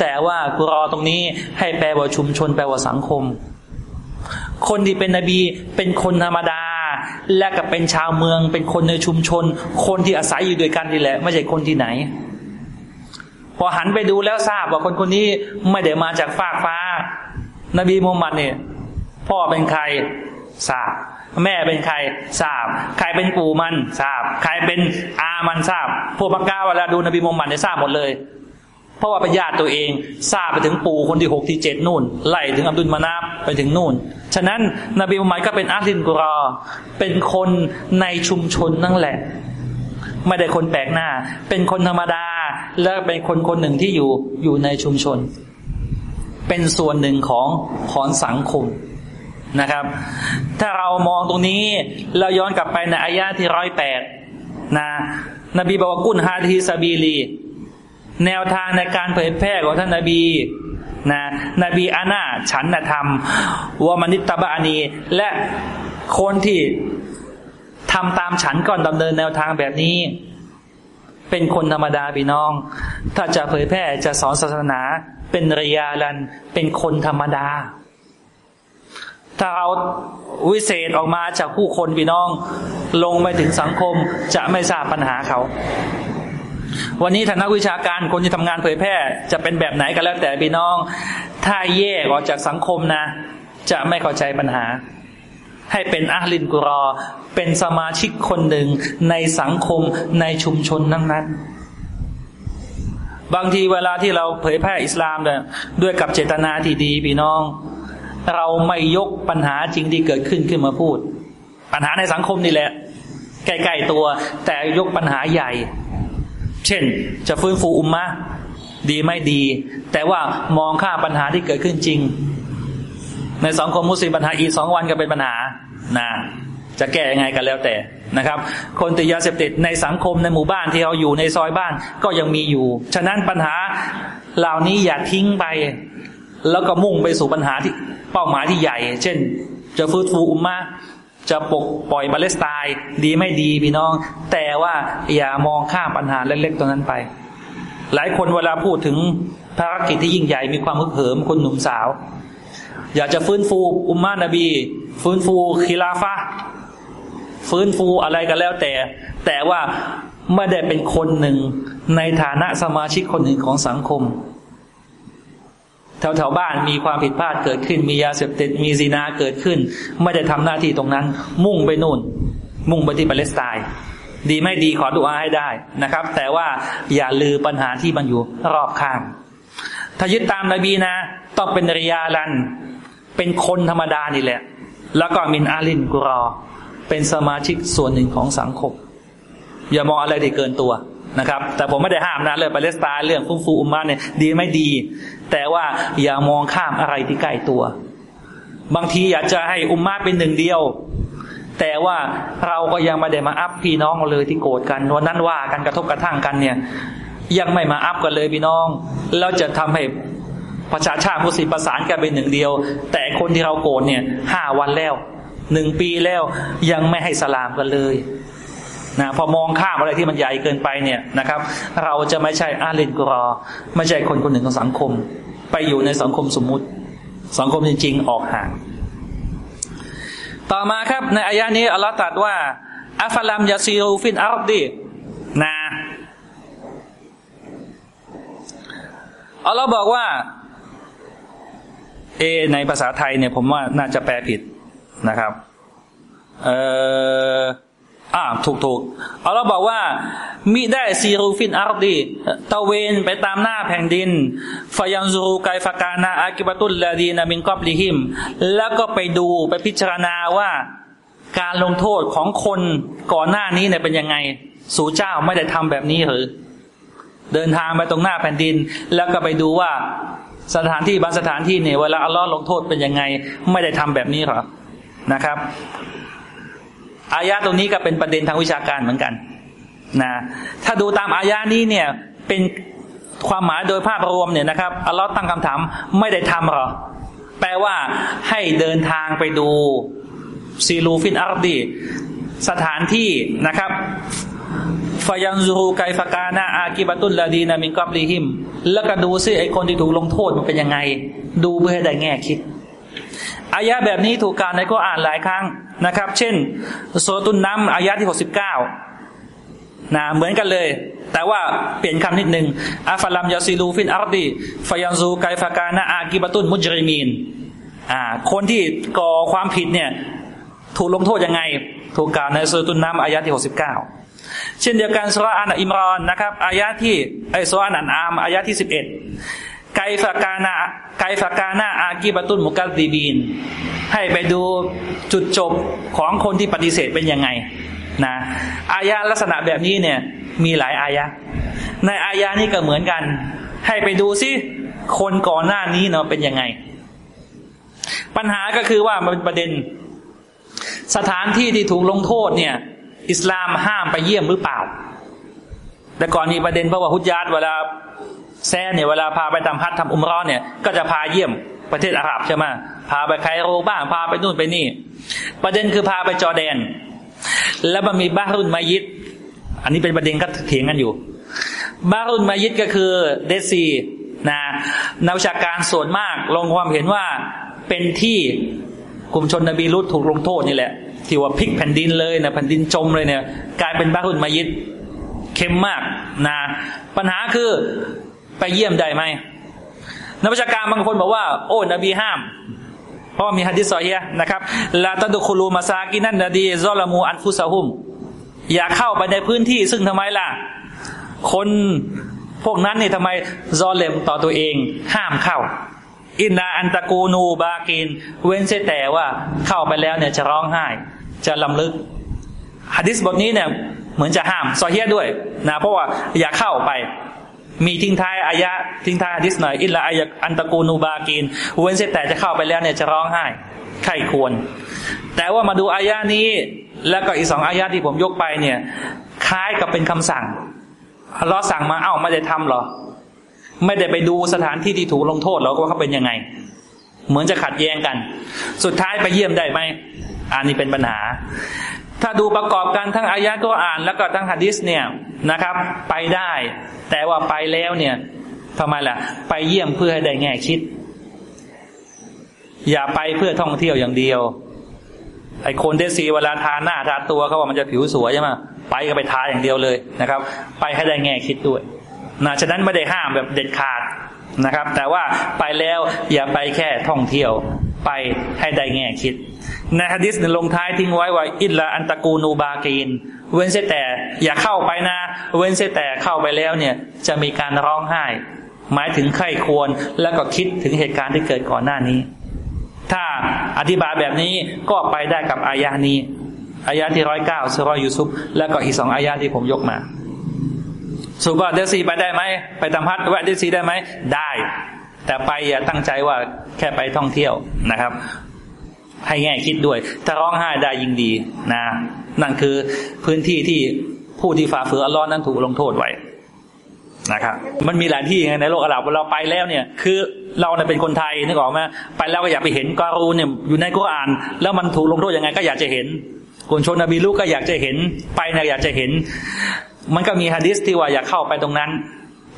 แต่ว่ากุรอตรงนี้ให้แปลว่าชุมชนแปลว่าสังคม คนที่เป็นนบีเป็นคนธรรมดา และกับเป็นชาวเมือง เป็นคนในชุมชน คนที่อาศัยอยู่ด้วยกันนี่แหละ ไม่ใช่คนที่ไหน พอหันไปดูแล้วทราบว่าคนคนนี้ไม่ได้มาจากฟากฟ้า นบีมูฮัมมัดเนี่ย พ่อเป็นใครทราบ แม่เป็นใครทราบ ใครเป็นปู่มันทราบ ใครเป็นอามันทราบ พวกปักกาเวลาดูนบีมูฮัมมัดเนี่ยทราบหมดเลย เพราะว่าเป็นญาติตัวเองทราบไปถึงปู่คนที่หกที่เจ็ดนู่น ไล่ถึงอับดุลมานาบไปถึงนู่น ฉะนั้นนบีมูฮัมมัดก็เป็นอาลินกุรอ เป็นคนในชุมชนนั่นแหละ ไม่ได้คนแปลกหน้า เป็นคนธรรมดา และเป็นคนคนหนึ่งที่อยู่อยู่ในชุมชน เป็นส่วนหนึ่งของของสังคมนะครับ ถ้าเรามองตรงนี้เราย้อนกลับไปในอายะที่ร้อยแปดนะ นบีบอกว่ากุนฮาทีซาบีลี แนวทางในการเผยแพร่ของท่านนบีนะนบีอานาฉันนธรรมวามานิตตบานีและคนที่ทำตามฉันก่อนดำเนินแนวทางแบบนี้ เป็นคนธรรมดาพี่น้อง ถ้าจะเผยแพร่จะสอนศาสนาเป็นระยาลันเป็นคนธรรมดา ถ้าเอาวิเศษออกมาจากผู้คนพี่น้อง ลงไปถึงสังคมจะไม่ทราบปัญหาเขา วันนี้ทางนักวิชาการคนที่ทำงานเผยแพร่ จะเป็นแบบไหนก็แล้วแต่พี่น้อง ถ้าแยกออกจากสังคมนะ จะไม่เข้าใจปัญหา ให้เป็นอาลินกุรอ เป็นสมาชิกคนหนึ่งในสังคมในชุมชนนั้นนั้นบางทีเวลาที่เราเผยแพร่อิสลามเนี่ยด้วยกับเจตนาที่ดีพี่น้อง เราไม่ยกปัญหาจริงที่เกิดขึ้นขึ้นมาพูด ปัญหาในสังคมนี่แหละ ใกล้ๆตัว แต่ยกปัญหาใหญ่ เช่น จะฟื้นฟูอุมมะดีไม่ดี แต่ว่ามองข้ามปัญหาที่เกิดขึ้นจริง ในสังคมมุสลิมปัญหาอีสองวันก็เป็นปัญหานะจะแก้ยังไงกันแล้วแต่นะครับ คนติดยาเสพติดในสังคมในหมู่บ้านที่เราอยู่ในซอยบ้านก็ยังมีอยู่ ฉะนั้นปัญหาเหล่านี้อย่าทิ้งไป แล้วก็มุ่งไปสู่ปัญหาที่เป้าหมายที่ใหญ่ เช่น จะฟื้นฟูอุมมา จะปกปล่อยปาเลสไตน์ดีไม่ดีพี่น้อง แต่ว่าอย่ามองข้ามปัญหาเล็กๆตรงนั้นไป หลายคนเวลาพูดถึงภารกิจที่ยิ่งใหญ่มีความฮึกเหิมคนหนุ่มสาว อยากจะฟื้นฟูอุมมะฮฺนบี ฟื้นฟูคิลาฟะฟื้นฟูอะไรกันแล้วแต่ แต่ว่าไม่ได้เป็นคนหนึ่งในฐานะสมาชิกคนหนึ่งของสังคม แถวแถวบ้านมีความผิดพลาดเกิดขึ้น มียาเสพติดมีซีนาเกิดขึ้น ไม่ได้ทำหน้าที่ตรงนั้น มุ่งไปนู่น มุ่งไปที่ปาเลสไตน์ดีไม่ดีขอดุอาให้ได้นะครับ แต่ว่าอย่าลืมปัญหาที่มันอยู่รอบข้าง ถ้ายึดตามนบีนะ ต้องเป็นริยาลัน เป็นคนธรรมดานี่แหละ แล้วก็มินอาลินกุรอ เป็นสมาชิกส่วนหนึ่งของสังคม อย่ามองอะไรที่เกินตัวนะครับ แต่ผมไม่ได้ห้ามนะเรื่องปาเลสไตน์เรื่องฟุ้งฟูอุมมาเนี่ยดีไม่ดี แต่ว่าอย่ามองข้ามอะไรที่ใกล้ตัว บางทีอยากจะให้อุมมาเป็นหนึ่งเดียว แต่ว่าเราก็ยังไม่ได้มาอัพพี่น้องเลยที่โกรธกันวันนั้นว่ากันกระทบกระทั่งกันเนี่ย ยังไม่มาอัพกันเลยพี่น้อง แล้วจะทำให้ประชาชาติมุสลิมประสานกันเป็นหนึ่งเดียว แต่คนที่เราโกรธเนี่ยห้าวันแล้วหนึ่งปีแล้วยังไม่ให้สลามกันเลย นะพอมองข้ามอะไรที่มันใหญ่เกินไปเนี่ยนะครับ เราจะไม่ใช่อาเลนกรอ ไม่ใช่คนคนหนึ่งของสังคม ไปอยู่ในสังคมสมมุติ สังคมจริง ๆ ออกห่าง ต่อมาครับในอายะนี้อัลลอฮฺตรัสว่าأفلم يسيروا في الأرضนะอัลลอฮฺบอกว่า เอ ในภาษาไทยเนี่ย ผมว่าน่าจะแปลผิดนะครับ เอ่อ อ่าถูกถูกอัลลอฮฺบอกว่ามิได้سيروا في الأرضตระเวนไปตามหน้าแผ่นดินفينظروا كيف كان عاقبة الذين من قبلهم แล้วก็ไปดูไปพิจารณาว่าการลงโทษของคนก่อนหน้านี้เนี่ยเป็นยังไง สู่เจ้าไม่ได้ทำแบบนี้หรือ เดินทางไปตรงหน้าแผ่นดิน แล้วก็ไปดูว่าสถานที่บางสถานที่เนี่ยเวลาอัลลอฮ์ลงโทษเป็นยังไง ไม่ได้ทำแบบนี้หรอนะครับ อายะตรงนี้ก็เป็นประเด็นทางวิชาการเหมือนกันนะถ้าดูตามอายะนี้เนี่ยเป็นความหมายโดยภาพรวมเนี่ยนะครับอัลลอฮ์ตั้งคำถามไม่ได้ทำหรอ แปลว่าให้เดินทางไปดูسيروا في الأرضสถานที่นะครับفينظروا كيف كان عاقبة الذين من قبلهم แล้วก็ดูซิไอคนที่ถูกลงโทษมันเป็นยังไง ดูเพื่อให้ได้แง่คิด อายะแบบนี้ถูกกล่าวในกุรอานหลายครั้งนะครับ เช่นซูเราะตุนนัมลฺอายะที่หกสิบเก้านะเหมือนกันเลย แต่ว่าเปลี่ยนคำนิดหนึ่งأفلم يسيروا في الأرض فينظروا كيف كان عاقبة المجرمينอ่าคนที่ก่อความผิดเนี่ยถูกลงโทษยังไง ถูกกล่าวในซูเราะตุนนัมลฺอายะที่หกสิบเก้าเช่นเดียวกันสุราอันอิมรอนนะครับอายะที่ไอสุราอันอามอายะที่สิบเอ็ด كيف كان كيف كان عاقبة المكذبين ให้ไปดูจุดจบของคนที่ปฏิเสธเป็นยังไงนะอายะลักษณะแบบนี้เนี่ย มีหลายอายะ ในอายะนี้ก็เหมือนกัน ให้ไปดูซิคนก่อนหน้านี้เนาะเป็นยังไง ปัญหาก็คือว่ามันเป็นประเด็น สถานที่ที่ถูกลงโทษเนี่ย อิสลามห้ามไปเยี่ยมหรือเปล่า แต่ก่อนมีประเด็นเพราะว่าฮุจญาตเวลา แซนเนี่ยเวลาพาไปทำฮัททำอุมร้อนเนี่ยก็จะพาเยี่ยมประเทศอาหรับใช่ไหมพาไปไคโรบ้างพาไปนู่นไปนี่ ประเด็นคือพาไปจอแดน แล้วมันมีบ้ารุนมายิดอันนี้เป็นประเด็นก็เถียงกันอยู่ บ้ารุนมายิดก็คือเดซีนะนักวิชาการส่วนมากลงความเห็นว่าเป็นที่กลุ่มชนนบีรุตถูกลงโทษนี่แหละ ที่ว่าพลิกแผ่นดินเลยนะแผ่นดินจมเลยเนี่ย กลายเป็นบ้ารุนมายิดเข้มมากนะปัญหาคือ ไปเยี่ยมได้ไหมนักวิชาการบางคนบอกว่า โอ้นบีห้าม เพราะมีฮัดดิสซอเฮียนะครับลาตดุคุลูมาซากินันนาดีซอลามูอันฟุซาฮุม อย่าเข้าไปในพื้นที่ ซึ่งทำไมล่ะ คนพวกนั้นนี่ทำไมซอเลมต่อตัวเอง ห้ามเข้า อินนาอันตะกูนูบากิน เว้นเสแต่ว่าเข้าไปแล้วเนี่ยจะร้องไห้ จะลำลึกฮัดดิสบทนี้เนี่ยเหมือนจะห้ามซอเฮียด้วยนะเพราะว่าอย่าเข้าไป มีทิ้งท้ายอายะทิ้งท้ายฮะดิษหน่อยอิลลาอายะอันตะกูนูบากีนเว้นเสียแต่จะเข้าไปแล้วเนี่ยจะร้องไห้ไข้ควร แต่ว่ามาดูอายะนี้ แล้วก็อีกสองอายะที่ผมยกไปเนี่ย คล้ายกับเป็นคำสั่งเราสั่งมาเอ้าไม่ได้ทำหรอ ไม่ได้ไปดูสถานที่ที่ถูกลงโทษหรอว่าเขาเป็นยังไง เหมือนจะขัดแย้งกัน สุดท้ายไปเยี่ยมได้ไหมอันนี้เป็นปัญหา ถ้าดูประกอบกันทั้งอายะตัวอ่านแล้วก็ทั้งฮะดิษเนี่ยนะครับ ไปได้ แต่ว่าไปแล้วเนี่ยทำไมล่ะ ไปเยี่ยมเพื่อให้ได้แง่คิด อย่าไปเพื่อท่องเที่ยวอย่างเดียวไอคนเดซีเวลาทาหน้าทาตัวเขาว่ามันจะผิวสวยใช่ไหมไปก็ไปทาอย่างเดียวเลยนะครับ ไปให้ได้แง่คิดด้วยนะฉะนั้นไม่ได้ห้ามแบบเด็ดขาดนะครับ แต่ว่าไปแล้วอย่าไปแค่ท่องเที่ยว ไปให้ได้แง่คิด ในฮะดิษลงท้ายทิ้งไว้ว่าอิลลาอันตะกูนูบากีน เว้นเสียแต่อย่าเข้าไปนะ เว้นเสียแต่เข้าไปแล้วเนี่ย จะมีการร้องไห้ หมายถึงไข้ควรแล้วก็คิดถึงเหตุการณ์ที่เกิดก่อนหน้านี้ ถ้าอธิบายแบบนี้ก็ไปได้กับอายานี้อายาที่ร้อยเก้าสุรยูซุปแล้วก็อีกสองอายาที่ผมยกมาสุบะเดซีไปได้ไหมไปตามพัดแวะเดซีได้ไหมได้ แต่ไปอย่าตั้งใจว่าแค่ไปท่องเที่ยวนะครับ ให้แง่คิดด้วย ถ้าร้องไห้ได้ยิ่งดีนะ นั่นคือพื้นที่ที่ผู้ที่ฝ่าฝืนอัลลอฮ์นั้นถูกลงโทษไว้นะครับมันมีหลายที่ในโลกอาหรับเราไปแล้วเนี่ย คือเราเนี่ยเป็นคนไทยนึกออกไหมไปแล้วก็อยากไปเห็นกอรูเนี่ยอยู่ในกุรอาน แล้วมันถูกลงโทษยังไงก็อยากจะเห็นคนชนนบีลูกก็อยากจะเห็นไปเนี่ยอยากจะเห็น มันก็มีฮะดิษที่ว่าอยากเข้าไปตรงนั้น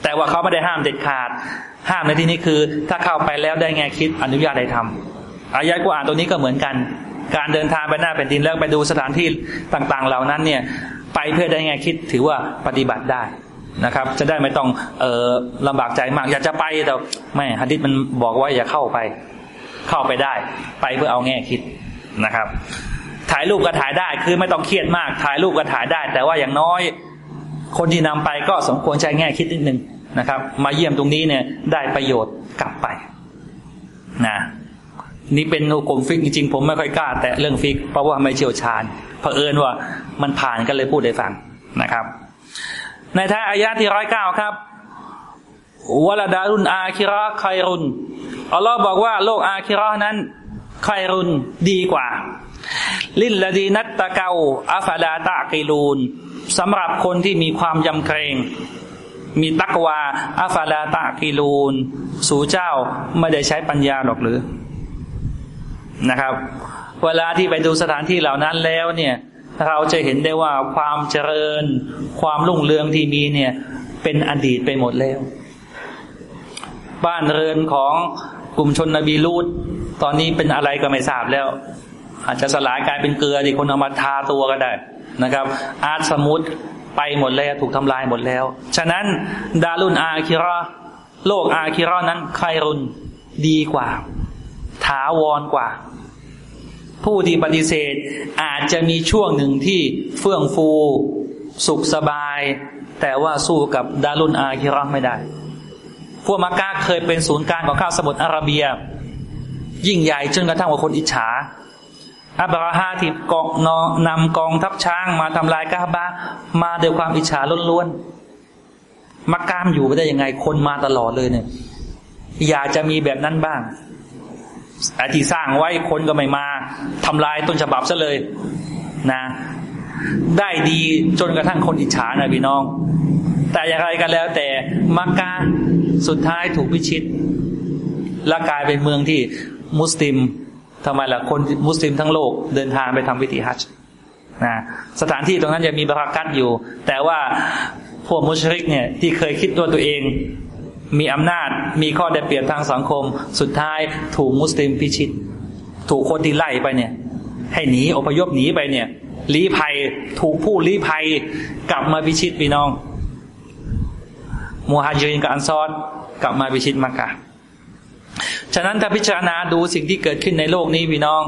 แต่ว่าเขาไม่ได้ห้ามเด็ดขาด ห้ามในที่นี้คือ ถ้าเข้าไปแล้วได้แง่คิดอนุญาตให้ทำอายะกุรอานตัวนี้ก็เหมือนกัน การเดินทางไปหน้าแผ่นดินแล้วไปดูสถานที่ต่างๆ เหล่านั้นเนี่ย ไปเพื่อได้แง่คิดถือว่าปฏิบัติได้นะครับ จะได้ไม่ต้องเออลำบากใจมาก อยากจะไปแต่ไม่ฮะดิษมันบอกว่าอย่าเข้าไป เข้าไปได้ ไปเพื่อเอาแง่คิดนะครับ ถ่ายรูปก็ถ่ายได้คือไม่ต้องเครียดมาก ถ่ายรูปก็ถ่ายได้ แต่ว่าอย่างน้อย คนที่นำไปก็สมควรใช้แง่คิดนิดนึงนะครับ มาเยี่ยมตรงนี้เนี่ยได้ประโยชน์กลับไปนะนี่เป็นกลมฟิกจริงๆผมไม่ค่อยกล้า แต่เรื่องฟิก เพราะว่าไม่เชี่ยวชาญเผอิญว่ามันผ่านกันเลยพูดได้ฟังนะครับ ในท้ายอายะที่ร้อยเก้าครับวลาดารุนอาคิระไครุนอัลลอฮ์บอกว่าโลกอาคิระนั้นไครุนดีกว่า ลินละดีนัตตะเกาอัฟดาตะกิลูน สำหรับคนที่มีความยำเกรง มีตักวาอัฟาดาตะกิลูน สู่เจ้าไม่ได้ใช้ปัญญาหรอกหรือนะครับ เวลาที่ไปดูสถานที่เหล่านั้นแล้วเนี่ย เราจะเห็นได้ว่าความเจริญ ความรุ่งเรืองที่มีเนี่ย เป็นอดีตไปหมดแล้ว บ้านเรือนของกลุ่มชนนบีลูดตอนนี้เป็นอะไรก็ไม่ทราบแล้ว อาจจะสลายกลายเป็นเกลือที่คนเอามาทาตัวก็ได้ นะครับ อาร์ตสมุดไปหมดแล้วถูกทำลายหมดแล้ว ฉะนั้น ดารุนอาคิรอโลกอาคิรอนั้นใครรุนดีกว่า ถาวรกว่า ผู้ที่ปฏิเสธอาจจะมีช่วงหนึ่งที่เฟื่องฟู สุขสบาย แต่ว่าสู้กับดารุนอาคิรอไม่ได้ พวกมักกะเคยเป็นศูนย์กลางของข้าวสมุทรอาระเบีย ยิ่งใหญ่จนกระทั่งว่าคนอิจฉา อับราฮาที่กองนนำกองทัพช้างมาทำลายกาบามาด้วยความอิจฉาล้วนๆมักกามอยู่ไปได้ยังไง คนมาตลอดเลยเนี่ย อยากจะมีแบบนั้นบ้างอ้ที่สร้างไว้คนก็ไม่มาทำลายต้นฉบับซะเลยนะ ได้ดีจนกระทั่งคนอิจฉานะพี่น้อง แต่อย่างไรกันแล้ว แต่มักกะสุดท้ายถูกพิชิตและกลายเป็นเมืองที่มุสลิม ทำไมล่ะคนมุสลิมทั้งโลกเดินทางไปทำพิธีฮัจจ์นะสถานที่ตรงนั้นจะมีบารักัตอยู่ แต่ว่าพวกมุชริกเนี่ยที่เคยคิดตัวตัวเอง มีอำนาจมีข้อได้เปรียบทางสังคม สุดท้ายถูกมุสลิมพิชิต ถูกคนที่ไล่ไปเนี่ย ให้หนีอพยพหนีไปเนี่ยลี้ภัยถูกผู้ลี้ภัยกลับมาพิชิตพี่น้องมูฮัจิรินกับอันซอดกลับมาพิชิตมักกะ ฉะนั้นถ้าพิจารณาดูสิ่งที่เกิดขึ้นในโลกนี้พี่น้อง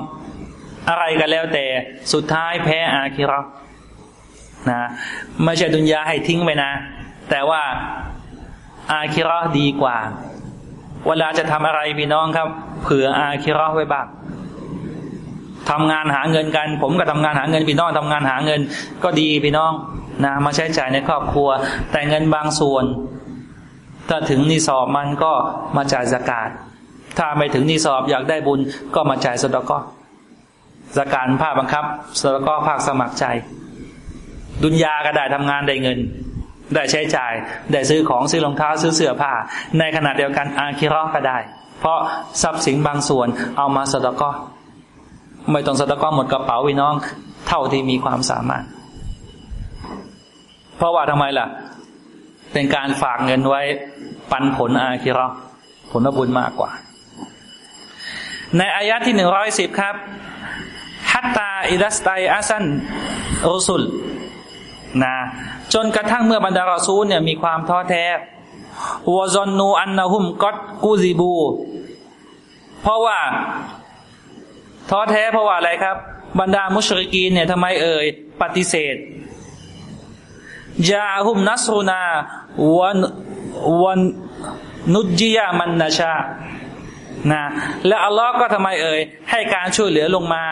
อะไรกันแล้วแต่สุดท้ายแพ้อาคิรอนะไม่ใช่ดุนยาให้ทิ้งไปนะ แต่ว่าอาคิรอดีกว่า เวลาจะทำอะไรพี่น้องครับ เผื่ออาคิรอไว้บ้างทำงานหาเงินกัน ผมก็ทำงานหาเงินพี่น้องทำงานหาเงิน ก็ดีพี่น้องนะมาใช้จ่ายในครอบครัว แต่เงินบางส่วนถ้าถึงนิสอบมันก็มาจ่ายสกาด ถ้าไม่ถึงนิสอบอยากได้บุญก็มาจ่ายสดก็สการภาคบังคับสดก็ภาคสมัครใจ ดุนยาก็ได้ทำงานได้เงิน ได้ใช้จ่าย ได้ซื้อของซื้อรองเท้าซื้อเสื้อผ้า ในขณะเดียวกันอาคิรอก็ได้ เพราะทรัพย์สินบางส่วนเอามาสดก็ไม่ต้องสดก็หมดกระเป๋าวิน้อง เท่าที่มีความสามารถ เพราะว่าทำไมล่ะ เป็นการฝากเงินไว้ปันผลอาคิรอผลบุญมากกว่า ในอายะที่หนึ่งร้อยสิบครับฮัตตาอิดัสไตอาซันรุสุลนะจนกระทั่งเมื่อบรรดารอซูลเนี่ยมีความท้อแท้วอซอนนูอันนาหุมกอดกูซิบู เพราะว่าท้อแท้เพราะว่าอะไรครับ บรรดามุชริกีนเนี่ยทำไมเอ่ยปฏิเสธยาหุมนัสรุนาวันวันนุจียามันนาชา นะและอัลลอฮ์ก็ทำไมเอ่ยให้การช่วยเหลือลงมา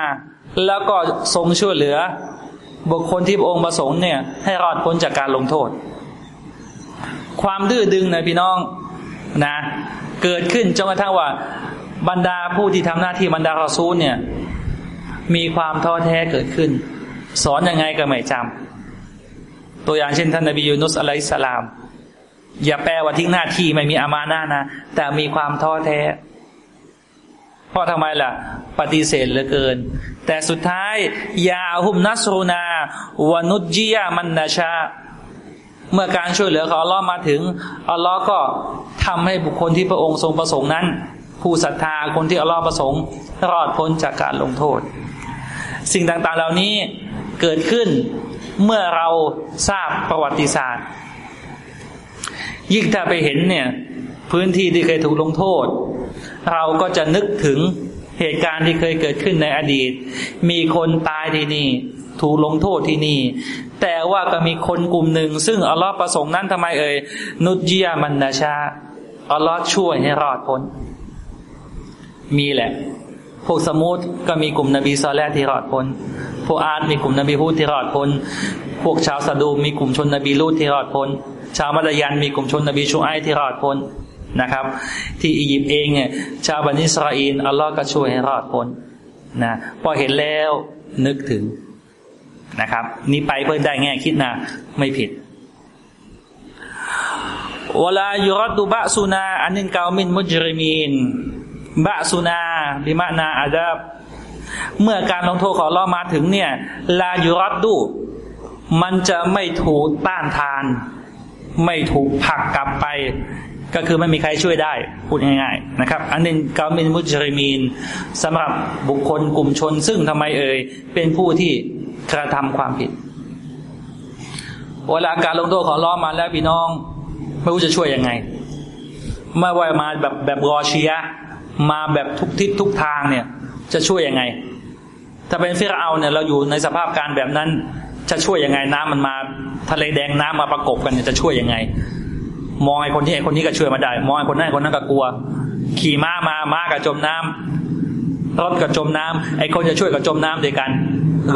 แล้วก็ทรงช่วยเหลือ บุคคลที่พระองค์ประสงค์เนี่ย ให้รอดพ้นจากการลงโทษ ความดื้อดึงนะพี่น้องนะ เกิดขึ้นจนกระทั่งว่า บรรดาผู้ที่ทำหน้าที่บรรดารอซูลเนี่ย มีความท้อแท้เกิดขึ้น สอนยังไงก็ไม่จำตัวอย่างเช่นท่านนบียูนุสอะลัยสลาม อย่าแปลว่าทิ้งหน้าที่ไม่มีอามานานะแต่มีความท้อแท้ เพราะทำไมล่ะ ปฏิเสธเหลือเกิน แต่สุดท้าย ยาหุมนัสรูนาวนุจียามันนาชา เมื่อการช่วยเหลือของอัลลอฮ์มาถึงอัลลอฮ์ก็ทำให้บุคคลที่พระองค์ทรงประสงค์นั้น ผู้ศรัทธาคนที่อัลลอฮ์ประสงค์ รอดพ้นจากการลงโทษ สิ่งต่างๆเหล่านี้เกิดขึ้นเมื่อเราทราบประวัติศาสตร์ ยิ่งถ้าไปเห็นเนี่ย พื้นที่ที่เคยถูกลงโทษ เราก็จะนึกถึงเหตุการณ์ที่เคยเกิดขึ้นในอดีต มีคนตายที่นี่ ถูกลงโทษที่นี่ แต่ว่าก็มีคนกลุ่มหนึ่ง ซึ่งอัลลอฮ์ประสงค์นั้นทำไมเอ่ยนุจียมันนาชาอัลลอฮ์ช่วยให้รอดพ้น มีแหละ พวกสมุทก็มีกลุ่มนบีซอแลที่รอดพ้น พวกอาร์ตมีกลุ่มนบีฮูดที่รอดพ้น พวกชาวซาดูมีกลุ่มชนนบีลูดที่รอดพ้น ชาวมัดยันมีกลุ่มชนนบีชูไอที่รอดพ้น นะครับ ที่อียิปต์เองเนี่ยชาวบันิสราเอลอัลลอฮ์ก็ช่วยให้รอดพ้นนะพอเห็นแล้วนึกถึงนะครับ นี่ไปเพื่อได้แง่คิดนะไม่ผิดเวลายุรดุบะสุนาอันนินกามินมุจริมีนบะสุนาบิมานาอาดับเมื่อการลงโทษของเรามาถึงเนี่ย ลายุรดู มันจะไม่ถูกต้านทาน ไม่ถูกผลักกลับไป ก็คือไม่มีใครช่วยได้พูดง่ายๆนะครับ อันนึงกามินมุจริมีนสำหรับบุคคลกลุ่มชน ซึ่งทำไมเอ่ยเป็นผู้ที่กระทำความผิดเวลาการลงโทษของล้อมาแล้วพี่น้อง ไม่รู้จะช่วยยังไงเมื่อว่ามาแบบแบบรอเชียมาแบบทุกทิศทุกทางเนี่ย จะช่วยยังไง ถ้าเป็นฟิรเอาเนี่ยเราอยู่ในสภาพการแบบนั้นจะช่วยยังไงน้ำมันมา ทะเลแดงน้ำมาประกบกันเนี่ยจะช่วยยังไง มองไอ้คนที่ไอ้คนนี้ก็ช่วยมาได้ มองไอ้คนนั้นไอ้คนนั้นก็กลัว ขี่ม้ามาม้ากับจมน้ำรถกับจมน้ำไอ้คนจะช่วยกับจมน้ำด้วยกัน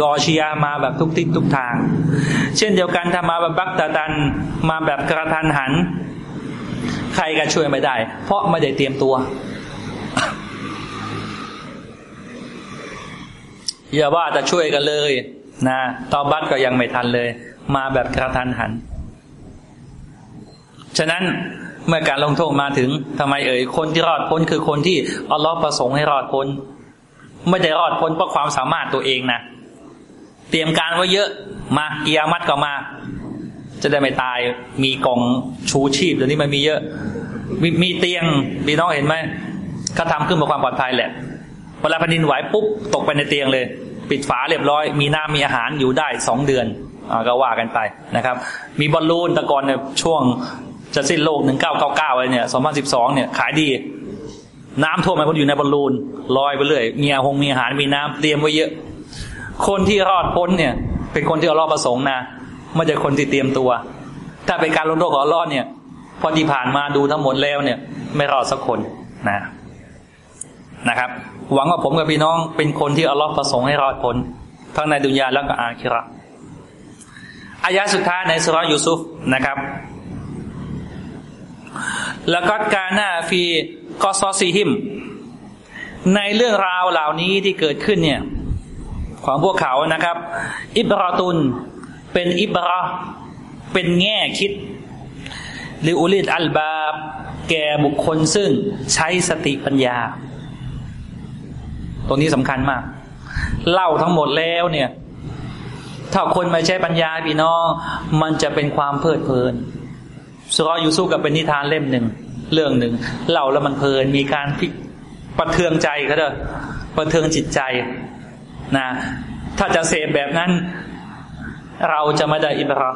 รอเชียมาแบบทุกทิศทุกทาง เช่นเดียวกันถ้ามาแบบบักตาตันมาแบบกระทันหัน ใครก็ช่วยไม่ได้ เพราะไม่ได้เตรียมตัวอย่าว่าจะช่วยกันเลย นะตอบัตก็ยังไม่ทันเลย มาแบบกระทันหัน ฉะนั้นเมื่อการลงโทษมาถึงทำไมเอ่ยคนที่รอดพ้นคือคนที่อัลลอฮ์ประสงค์ให้รอดพ้น ไม่ได้รอดพ้นเพราะความสามารถตัวเองนะเตรียมการไว้เยอะมาเกียร์มัดก็มา จะได้ไม่ตายมีกล่องชูชีพเดี๋ยวนี้มันมีเยอะมีมีเตียงพี่น้องเห็นไหมเขาทำขึ้นเพื่อความปลอดภัยแหละเวลาแผ่นดินไหวปุ๊บตกไปในเตียงเลย ปิดฝาเรียบร้อย มีน้ำมีอาหารอยู่ได้สองเดือนอก็ว่ากันไปนะครับ มีบอลลูนตะกอนเนี่ยช่วง จะสิ้นโลกหนึ่งเก้าเก้าเก้าอะไรเนี่ยสองพันสิบสองเนี่ยขายดี น้ำท่วมมันก็อยู่ในบอลลูนลอยไปเรื่อยมีอาหงมีอาหารมีน้ำเตรียมไว้เยอะ คนที่รอดพ้นเนี่ย เป็นคนที่เอารอดประสงค์นะไม่ใช่คนที่เตรียมตัว ถ้าเป็นการลงโทษของรอดเนี่ย พอที่ผ่านมาดูทั้งหมดแล้วเนี่ย ไม่รอดสักคนนะนะครับ หวังว่าผมกับพี่น้องเป็นคนที่อัลลอฮ์ประสงค์ให้รอดพ้นทั้งในดุนยาและก็อาคิระอายะสุดท้ายในสุรยูซุฟนะครับ ล้วก็การหน้าฟีกอซอซีฮิม ในเรื่องราวเหล่านี้ที่เกิดขึ้นเนี่ย ของพวกเขานะครับ อิบราตุน เป็นอิบราเป็นแง่คิดหรืออุลิดอัลบาบแก่บุคคลซึ่งใช้สติปัญญา ตรงนี้สำคัญมาก เล่าทั้งหมดแล้วเนี่ย ถ้าคนไม่ใช้ปัญญาพี่น้อง มันจะเป็นความเพลิดเพลิน สุรยูซุกับเป็นนิทานเล่มหนึ่งเรื่องหนึ่งเล่าแล้วมันเพลินมีการพิประเทืองใจก็เด้อประเทืองจิตใจนะถ้าจะเสพแบบนั้น เราจะไม่ได้อิบรา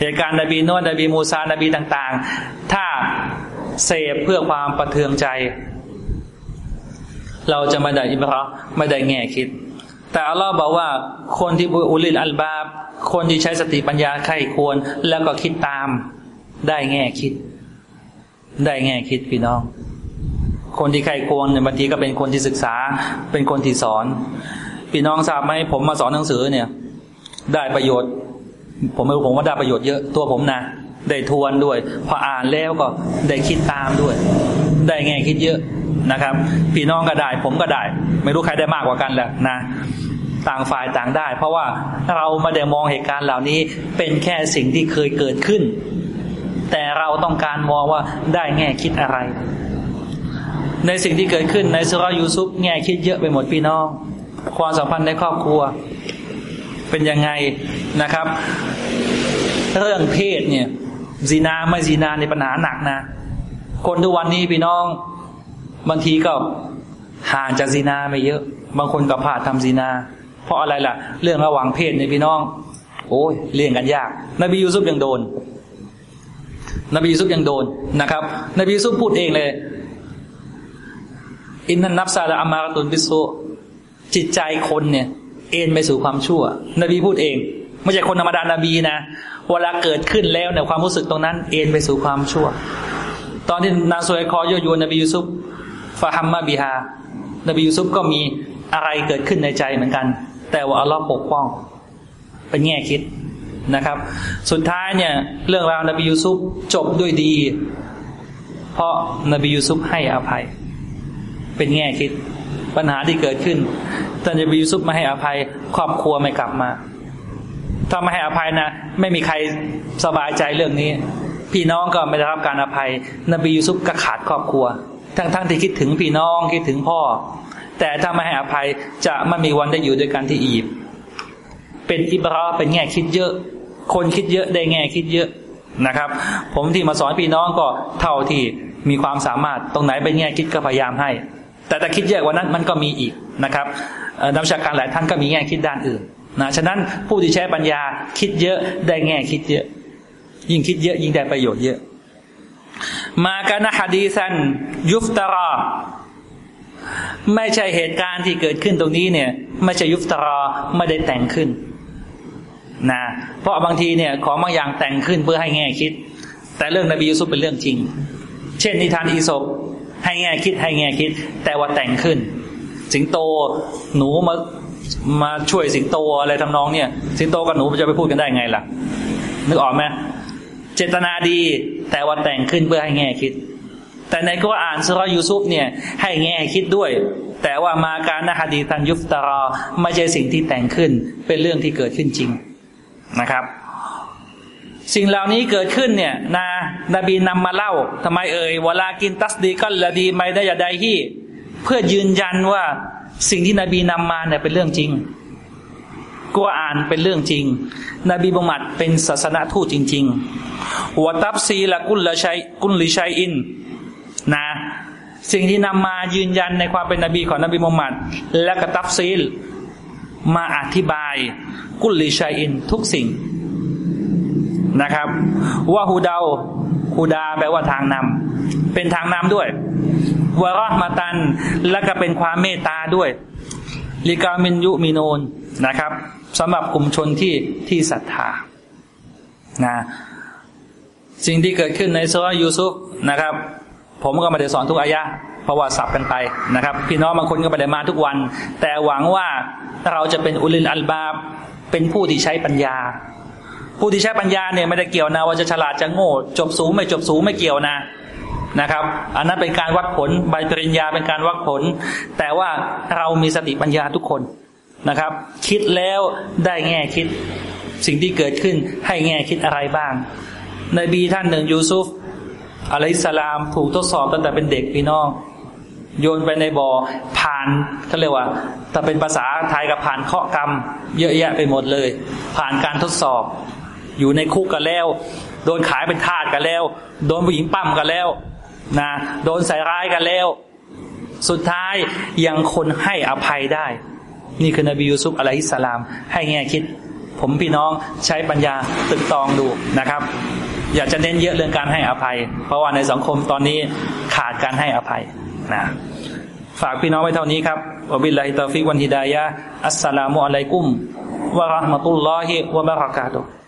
เหตุการณ์นบีนวดนบีมูซานบีต่าง ๆ ถ้าเสพเพื่อความประเทืองใจ เราจะไม่ได้อิบราไม่ได้แง่คิด แต่อัลลอฮ์บอกว่าคนที่อุลิลอัลบาบ คนที่ใช้สติปัญญาไข้ควร แล้วก็คิดตาม ได้แง่คิด ได้แง่คิดพี่น้อง คนที่ใครควรเนี่ยบางทีก็เป็นคนที่ศึกษา เป็นคนที่สอน พี่น้องทราบไหมผมมาสอนหนังสือเนี่ย ได้ประโยชน์ ผมไม่รู้ผมว่าได้ประโยชน์เยอะตัวผมนะได้ทวนด้วย พออ่านแล้วก็ได้คิดตามด้วย ได้แง่คิดเยอะ นะครับ พี่น้องก็ได้ ผมก็ได้ ไม่รู้ใครได้มากกว่ากันแหละนะ ต่างฝ่ายต่างได้ เพราะว่าเราไม่ได้มองเหตุการณ์เหล่านี้เป็นแค่สิ่งที่เคยเกิดขึ้น แต่เราต้องการมองว่าได้แง่คิดอะไร ในสิ่งที่เกิดขึ้นในสุรยูซุปแง่คิดเยอะไปหมดพี่น้อง ความสัมพันธ์ในครอบครัว เป็นยังไงนะครับ เรื่องเพศเนี่ยจีนาไม่จีนาในปัญหาหนักนะ คนทุกวันนี้พี่น้อง บางทีก็ห่างจากจีนาไม่เยอะ บางคนก็พลาดทำจีนา เพราะอะไรล่ะ เรื่องระหว่างเพศในพี่น้อง โอ้ยเลี่ยงกันยาก นบียูซุปยังโดน นบียูซุปยังโดนนะครับ นบียูซุปพูดเองเลย อินนันนับซาละอามาตุนบิโซจิตใจคนเนี่ย เอ็นไปสู่ความชั่ว นบีพูดเองไม่ใช่คนธรรมดานบีนะ เวลาเกิดขึ้นแล้วเนี่ยความรู้สึกตรงนั้น เอ็นไปสู่ความชั่ว ตอนที่นางสวยคอยยวนนบียูซุป ฟาฮัมมาบิฮานบียูซุปก็มีอะไรเกิดขึ้นในใจเหมือนกัน แต่ว่าอัลลอฮ์ปกป้อง เป็นแง่คิดนะครับ สุดท้ายเนี่ย เรื่องราวนบียูซุปจบด้วยดี เพราะนบียูซุปให้อภัย เป็นแง่คิด ปัญหาที่เกิดขึ้นท่านจะบียูซุปมาให้อภัย ครอบครัวไม่กลับมา ถ้าไม่ให้อภัยนะ ไม่มีใครสบายใจเรื่องนี้ พี่น้องก็ไม่ได้รับการอภัย นบียูซุปก็ขาดครอบครัว ทั้งๆทที่คิดถึงพี่น้องคิดถึงพ่อ แต่ถ้าไม่ให้อภัยจะไม่มีวันได้อยู่ด้วยกันที่อียิปต์เป็นอิบราเป็นแง่คิดเยอะ คนคิดเยอะได้แง่คิดเยอะนะครับ ผมที่มาสอนพี่น้องก็เท่าที่มีความสามารถตรงไหนเป็นแง่คิดก็พยายามให้ แต่ถ้าคิดเยอะกว่านั้นมันก็มีอีกนะครับนักวิชาการหลายท่านก็มีแง่คิดด้านอื่นนะฉะนั้นผู้ที่ใช้ปัญญาคิดเยอะได้แง่คิดเยอะ ยิ่งคิดเยอะยิ่งได้ประโยชน์เยอะ มากันะฮะดีซันยุฟตรอไม่ใช่เหตุการณ์ที่เกิดขึ้นตรงนี้เนี่ย ไม่ใช่ยุฟตรอไม่ได้แต่งขึ้นนะเพราะบางทีเนี่ยของบางอย่างแต่งขึ้นเพื่อให้แง่คิด แต่เรื่องนบียูซุปเป็นเรื่องจริง เช่นนิทานอีศบให้แง่คิดให้แง่คิด แต่ว่าแต่งขึ้น สิงโตหนูมามาช่วยสิงโตอะไรทำนองเนี่ย สิงโตกับหนูจะไปพูดกันได้ไงล่ะ นึกออกไหม เจตนาดี แต่ว่าแต่งขึ้นเพื่อให้แง่คิด แต่ในก็อ่านสุรยูซุปเนี่ย ให้แง่คิดด้วย แต่ว่ามาการนะฮดีตันยุฟตารอไม่ใช่สิ่งที่แต่งขึ้นเป็นเรื่องที่เกิดขึ้นจริงนะครับ สิ่งเหล่านี้เกิดขึ้นเนี่ยนานบีนำมาเล่าทำไมเอ่ยเวลากินตัสดีก็ละดีไม่ได้ยาใดที่ เพื่อยืนยันว่าสิ่งที่นบีนำมาเนี่ยเป็นเรื่องจริง กัวอ่านเป็นเรื่องจริง นบีบุมัดเป็นศาสนาทูตจริงๆวตับซีละกุลละชัยกุลลิชัยอิน นะ สิ่งที่นำมายืนยันในความเป็นนบีของนบีมุฮัมมัดและกตับซีล มาอธิบาย กุลลิชัยอินทุกสิ่งนะครับว่าฮูดาฮูดาแปลว่าทางนำเป็นทางนำด้วยวะรอมาตันและก็เป็นความเมตตาด้วยลิกามินยุมิโนนนะครับ สำหรับกลุ่มชนที่ที่ศรัทธานะสิ่งที่เกิดขึ้นในโซลยูซุฟนะครับ ผมก็ไม่ได้สอนทุกอายะเพราะว่าสับกันไปนะครับ พี่น้องบางคนก็ไม่ได้มาทุกวัน แต่หวังว่าเราจะเป็นอุลินอัลบาบเป็นผู้ที่ใช้ปัญญา ผู้ที่ใช้ปัญญาเนี่ยไม่ได้เกี่ยวนะว่าจะฉลาดจะโง่ จบสูงไม่จบสูงไม่เกี่ยวนะนะครับ อันนั้นเป็นการวัดผลใบปริญญาเป็นการวัดผล แต่ว่าเรามีสติปัญญาทุกคน นะครับ คิดแล้วได้แง่คิด สิ่งที่เกิดขึ้นให้แง่คิดอะไรบ้างนบีท่านหนึ่งยูซุฟอะลัยฮิสลามถูกทดสอบตั้งแต่เป็นเด็กพี่น้อง โยนไปในบ่อผ่านเขาเรียกว่าถ้าเป็นภาษาไทยกับผ่านเคราะห์กรรม เยอะแยะไปหมดเลย ผ่านการทดสอบ อยู่ในคุกกันแล้ว โดนขายเป็นทาสกันแล้ว โดนผู้หญิงปั้มกันแล้วนะโดนใส่ร้ายกันแล้ว สุดท้ายยังคนให้อภัยได้ นี่คือนบียูซุฟอะลัยฮิสสลาม ให้แง่คิด ผมพี่น้องใช้ปัญญาตึกตองดูนะครับ อยากจะเน้นเยอะเรื่องการให้อภัย เพราะว่าในสังคมตอนนี้ขาดการให้อภัยนะฝากพี่น้องไว้เท่านี้ครับวบิลลาฮิตาฟิกวันฮิดายะอัสสลามุอะลัยกุมวะราะห์มะตุลลอฮิวะบะเราะกาตุฮ์